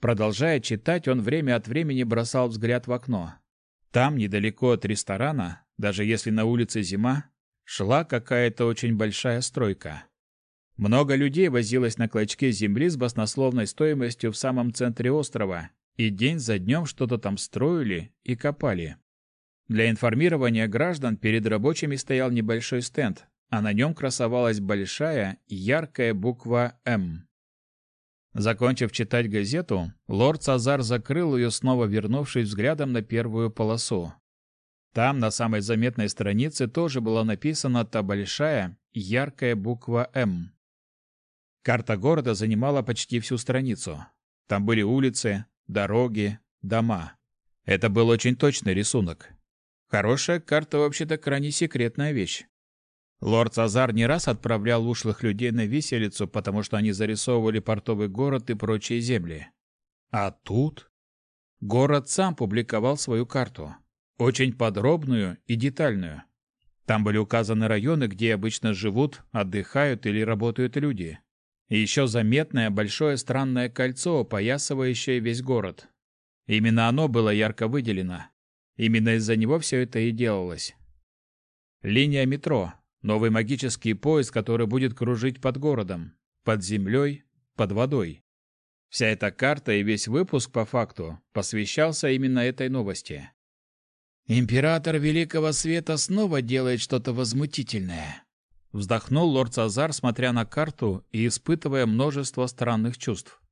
Продолжая читать, он время от времени бросал взгляд в окно. Там, недалеко от ресторана, даже если на улице зима, шла какая-то очень большая стройка. Много людей возилось на клочке земли с баснословной стоимостью в самом центре острова, и день за днем что-то там строили и копали. Для информирования граждан перед рабочими стоял небольшой стенд, а на нем красовалась большая, яркая буква «М». Закончив читать газету, лорд Сазар закрыл ее, снова вернувшись взглядом на первую полосу. Там, на самой заметной странице, тоже была написана та большая, яркая буква «М». Карта города занимала почти всю страницу. Там были улицы, дороги, дома. Это был очень точный рисунок. Хорошая карта вообще-то крайне секретная вещь. Лорд Сазар не раз отправлял ушлых людей на виселицу, потому что они зарисовывали портовый город и прочие земли. А тут город сам публиковал свою карту, очень подробную и детальную. Там были указаны районы, где обычно живут, отдыхают или работают люди. И еще заметное большое странное кольцо, опоясывающее весь город. Именно оно было ярко выделено. Именно из-за него все это и делалось. Линия метро. Новый магический поезд, который будет кружить под городом, под землей, под водой. Вся эта карта и весь выпуск по факту посвящался именно этой новости. Император Великого Света снова делает что-то возмутительное. Вздохнул лорд Сазар, смотря на карту и испытывая множество странных чувств.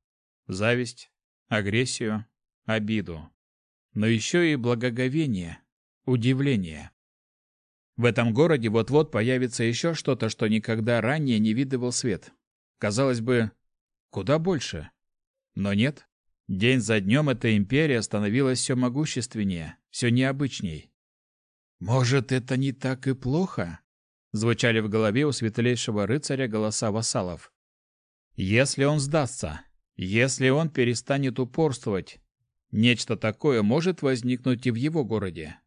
Зависть, агрессию, обиду. Но еще и благоговение, удивление. В этом городе вот-вот появится еще что-то, что никогда ранее не видывал свет. Казалось бы, куда больше. Но нет. День за днем эта империя становилась все могущественнее, все необычней. Может, это не так и плохо? Звучали в голове у светлейшего рыцаря голоса вассалов. Если он сдастся, если он перестанет упорствовать, нечто такое может возникнуть и в его городе.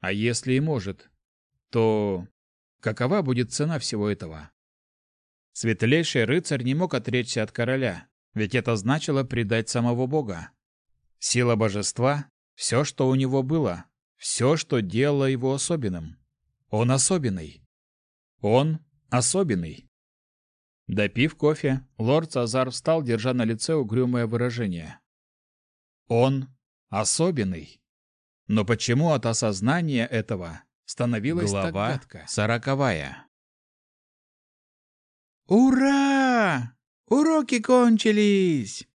А если и может, то какова будет цена всего этого? Светлейший рыцарь не мог отречься от короля, ведь это значило предать самого бога. Сила божества — все, что у него было, все, что делало его особенным. Он особенный. Он особенный. Допив кофе, лорд Сазар встал, держа на лице угрюмое выражение. Он особенный. Но почему от осознания этого становилась Глава так гадко? сороковая. «Ура! Уроки кончились!»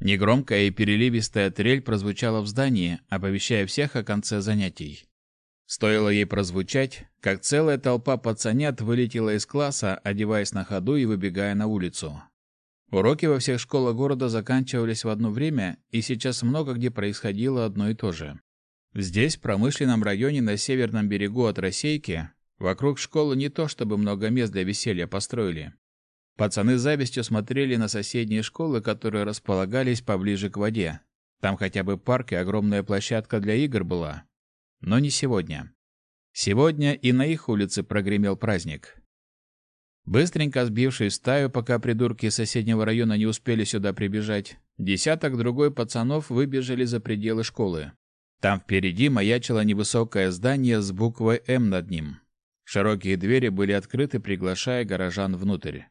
Негромкая и переливистая трель прозвучала в здании, оповещая всех о конце занятий. Стоило ей прозвучать, как целая толпа пацанят вылетела из класса, одеваясь на ходу и выбегая на улицу. Уроки во всех школах города заканчивались в одно время, и сейчас много где происходило одно и то же. Здесь, в промышленном районе на северном берегу от Россейки, вокруг школы не то чтобы много мест для веселья построили. Пацаны завистью смотрели на соседние школы, которые располагались поближе к воде. Там хотя бы парк и огромная площадка для игр была. Но не сегодня. Сегодня и на их улице прогремел праздник. Быстренько сбившись в стаю, пока придурки из соседнего района не успели сюда прибежать, десяток другой пацанов выбежали за пределы школы. Там впереди маячило невысокое здание с буквой «М» над ним. Широкие двери были открыты, приглашая горожан внутрь.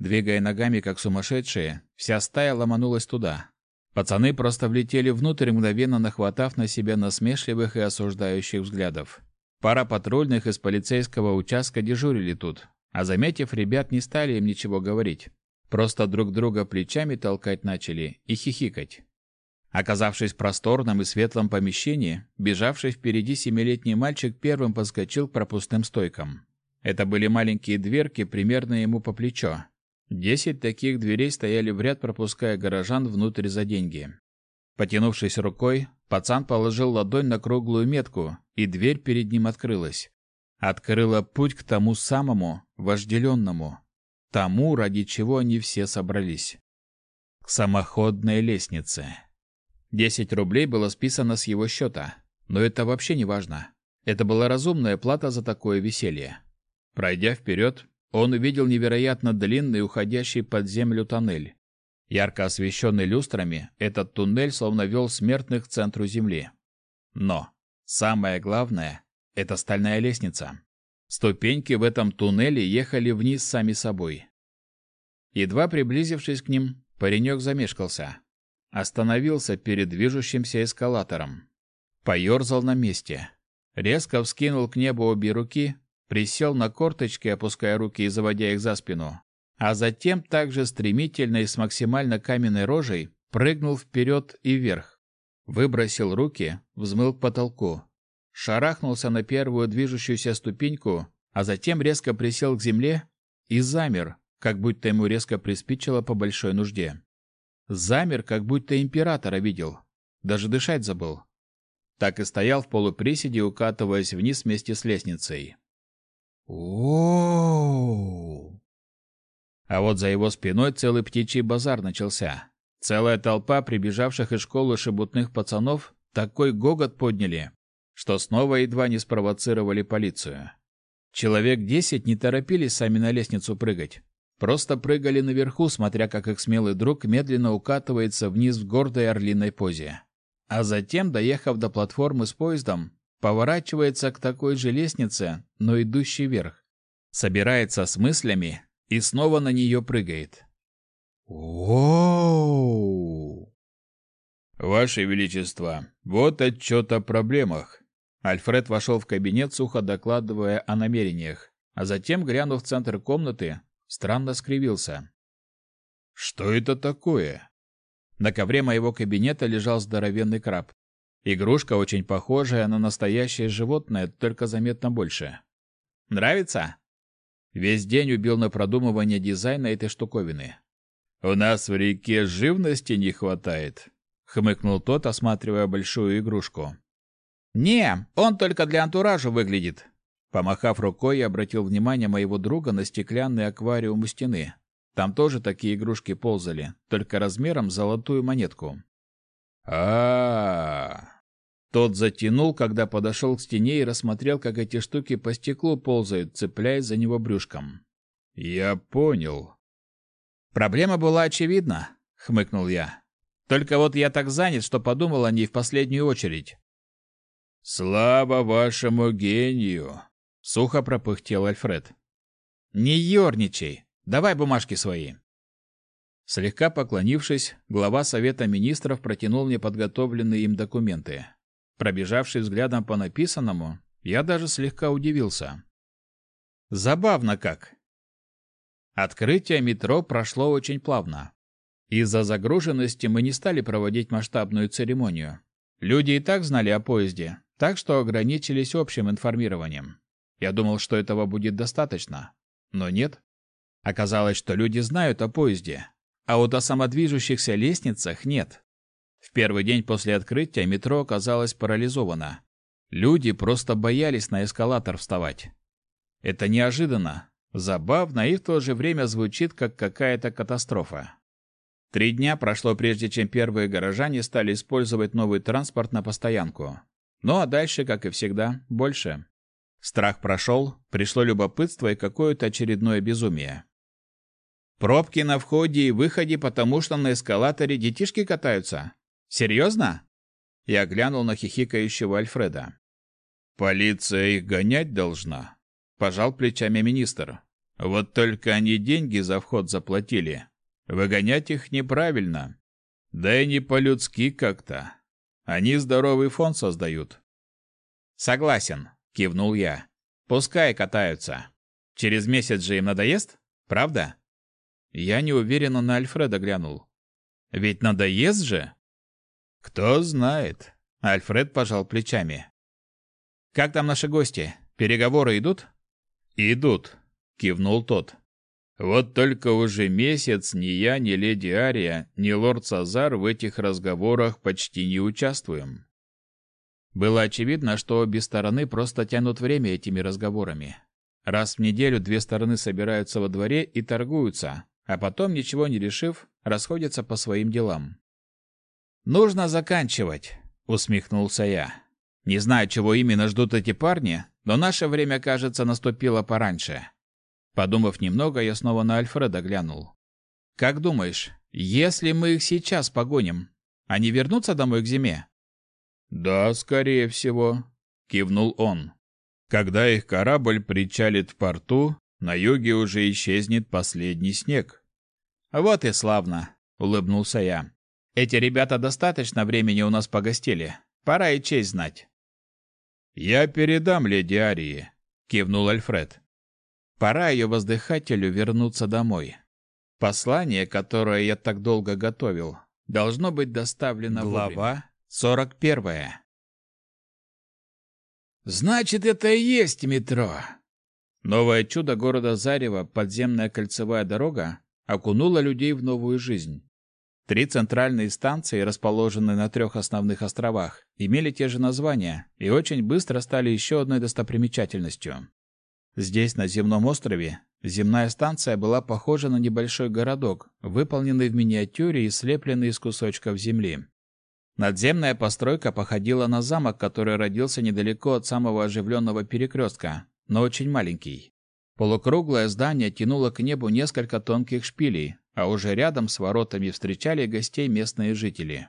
Двигая ногами, как сумасшедшие, вся стая ломанулась туда. Пацаны просто влетели внутрь, мгновенно нахватав на себя насмешливых и осуждающих взглядов. Пара патрульных из полицейского участка дежурили тут, а заметив ребят, не стали им ничего говорить. Просто друг друга плечами толкать начали и хихикать. Оказавшись в просторном и светлом помещении, бежавший впереди семилетний мальчик первым подскочил к пропускным стойкам. Это были маленькие дверки, примерно ему по плечо, Десять таких дверей стояли в ряд, пропуская горожан внутрь за деньги. Потянувшись рукой, пацан положил ладонь на круглую метку, и дверь перед ним открылась. Открыла путь к тому самому, вожделенному, тому, ради чего они все собрались. К самоходной лестнице. Десять рублей было списано с его счета, но это вообще не важно. Это была разумная плата за такое веселье. Пройдя вперед, он увидел невероятно длинный, уходящий под землю тоннель. Ярко освещенный люстрами, этот туннель словно вел смертных к центру земли. Но самое главное — это стальная лестница. Ступеньки в этом туннеле ехали вниз сами собой. Едва приблизившись к ним, паренек замешкался. Остановился перед движущимся эскалатором. Поерзал на месте. Резко вскинул к небу обе руки, присел на корточки, опуская руки и заводя их за спину, а затем также стремительно и с максимально каменной рожей прыгнул вперед и вверх, выбросил руки, взмыл к потолку, шарахнулся на первую движущуюся ступеньку, а затем резко присел к земле и замер, как будто ему резко приспичило по большой нужде. Замер, как будто императора видел. Даже дышать забыл. Так и стоял в полуприседе, укатываясь вниз вместе с лестницей. Оу! А вот за его спиной целый птичий базар начался. Целая толпа прибежавших из школы шебутных пацанов такой гогот подняли, что снова едва не спровоцировали полицию. Человек десять не торопились сами на лестницу прыгать. Просто прыгали наверху, смотря как их смелый друг медленно укатывается вниз в гордой орлиной позе. А затем, доехав до платформы с поездом, поворачивается к такой же лестнице, но идущей вверх, собирается с мыслями и снова на нее прыгает. Воу! Ваше Величество, вот отчет о проблемах. Альфред вошел в кабинет, сухо докладывая о намерениях, а затем, глянув в центр комнаты, странно скривился. Что это такое? На ковре моего кабинета лежал здоровенный краб. Игрушка очень похожая на настоящее животное, только заметно больше. Нравится? Весь день убил на продумывание дизайна этой штуковины. У нас в реке живности не хватает, хмыкнул тот, осматривая большую игрушку. Не, он только для антуража выглядит. Помахав рукой, я обратил внимание моего друга на стеклянный аквариум у стены. Там тоже такие игрушки ползали, только размером золотую монетку. -а тот затянул, когда подошел к стене и рассмотрел, как эти штуки по стеклу ползают, цепляясь за него брюшком. «Я понял». «Проблема была очевидна», — хмыкнул я. «Только вот я так занят, что подумал о ней в последнюю очередь». «Слава вашему гению!» — сухо пропыхтел Альфред. «Не ерничай!» Давай бумажки свои. Слегка поклонившись, глава Совета Министров протянул мне подготовленные им документы. Пробежавшись взглядом по написанному, я даже слегка удивился. Забавно как. Открытие метро прошло очень плавно. Из-за загруженности мы не стали проводить масштабную церемонию. Люди и так знали о поезде, так что ограничились общим информированием. Я думал, что этого будет достаточно. Но нет. Оказалось, что люди знают о поезде, а вот о самодвижущихся лестницах нет. В первый день после открытия метро оказалось парализовано. Люди просто боялись на эскалатор вставать. Это неожиданно, забавно и в то же время звучит как какая-то катастрофа. Три дня прошло, прежде чем первые горожане стали использовать новый транспорт на постоянку. Ну а дальше, как и всегда, больше. Страх прошел, пришло любопытство и какое-то очередное безумие. Пробки на входе и выходе, потому что на эскалаторе детишки катаются. Серьезно? Я глянул на хихикающего Альфреда. Полиция их гонять должна, пожал плечами министр. Вот только они деньги за вход заплатили. Выгонять их неправильно. Да и не по-людски как-то. Они здоровый фонд создают. Согласен, кивнул я. Пускай катаются. Через месяц же им надоест, правда? Я неуверенно на Альфреда глянул. Ведь надоест же? Кто знает. Альфред пожал плечами. Как там наши гости? Переговоры идут? Идут, кивнул тот. Вот только уже месяц ни я, ни леди Ария, ни лорд Сазар в этих разговорах почти не участвуем. Было очевидно, что обе стороны просто тянут время этими разговорами. Раз в неделю две стороны собираются во дворе и торгуются, а потом, ничего не решив, расходятся по своим делам. «Нужно заканчивать», — усмехнулся я. «Не знаю, чего именно ждут эти парни, но наше время, кажется, наступило пораньше». Подумав немного, я снова на Альфреда глянул. «Как думаешь, если мы их сейчас погоним, они вернутся домой к зиме?» «Да, скорее всего», — кивнул он. «Когда их корабль причалит в порту, на юге уже исчезнет последний снег. Вот и славно, улыбнулся я. Эти ребята достаточно времени у нас погостили. Пора и честь знать. Я передам леди Арии, кивнул Альфред. Пора ее воздыхателю вернуться домой. Послание, которое я так долго готовил, должно быть доставлено Глава сорок первая. Значит, это и есть метро, Новое чудо города Зарево, подземная кольцевая дорога, окунула людей в новую жизнь. Три центральные станции, расположенные на трех основных островах, имели те же названия и очень быстро стали еще одной достопримечательностью. Здесь, на земном острове, земная станция была похожа на небольшой городок, выполненный в миниатюре и слепленный из кусочков земли. Надземная постройка походила на замок, который родился недалеко от самого оживленного перекрестка, но очень маленький. Полукруглое здание тянуло к небу несколько тонких шпилей, а уже рядом с воротами встречали гостей местные жители.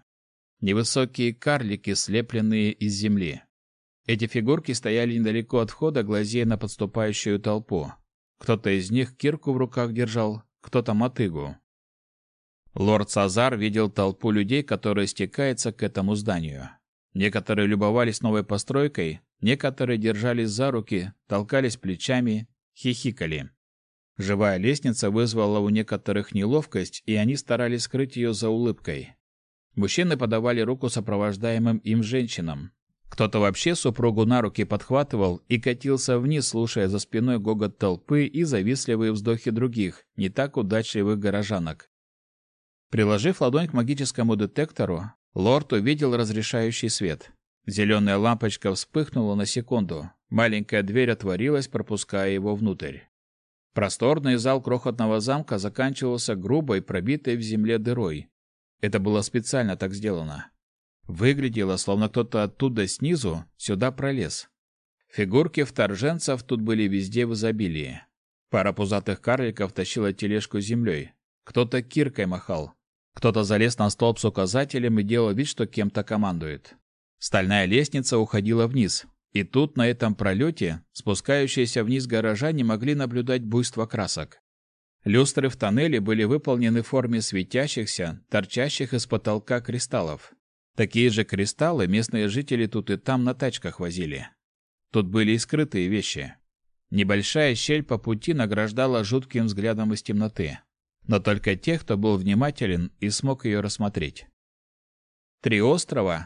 Невысокие карлики, слепленные из земли. Эти фигурки стояли недалеко от входа, глазея на подступающую толпу. Кто-то из них кирку в руках держал, кто-то мотыгу. Лорд Сазар видел толпу людей, которая стекается к этому зданию. Некоторые любовались новой постройкой, некоторые держались за руки, толкались плечами, хихикали. Живая лестница вызвала у некоторых неловкость, и они старались скрыть ее за улыбкой. Мужчины подавали руку сопровождаемым им женщинам. Кто-то вообще супругу на руки подхватывал и катился вниз, слушая за спиной гогот толпы и завистливые вздохи других, не так удачливых горожанок. Приложив ладонь к магическому детектору, Лорд увидел разрешающий свет. Зеленая лампочка вспыхнула на секунду. Маленькая дверь отворилась, пропуская его внутрь. Просторный зал крохотного замка заканчивался грубой, пробитой в земле дырой. Это было специально так сделано. Выглядело, словно кто-то оттуда снизу сюда пролез. Фигурки вторженцев тут были везде в изобилии. Пара пузатых карликов тащила тележку землей. Кто-то киркой махал. Кто-то залез на столб с указателем и делал вид, что кем-то командует. Стальная лестница уходила вниз, и тут на этом пролете спускающиеся вниз горожане могли наблюдать буйство красок. Люстры в тоннеле были выполнены в форме светящихся, торчащих из потолка кристаллов. Такие же кристаллы местные жители тут и там на тачках возили. Тут были и скрытые вещи. Небольшая щель по пути награждала жутким взглядом из темноты. Но только тех, кто был внимателен и смог ее рассмотреть. Три острова,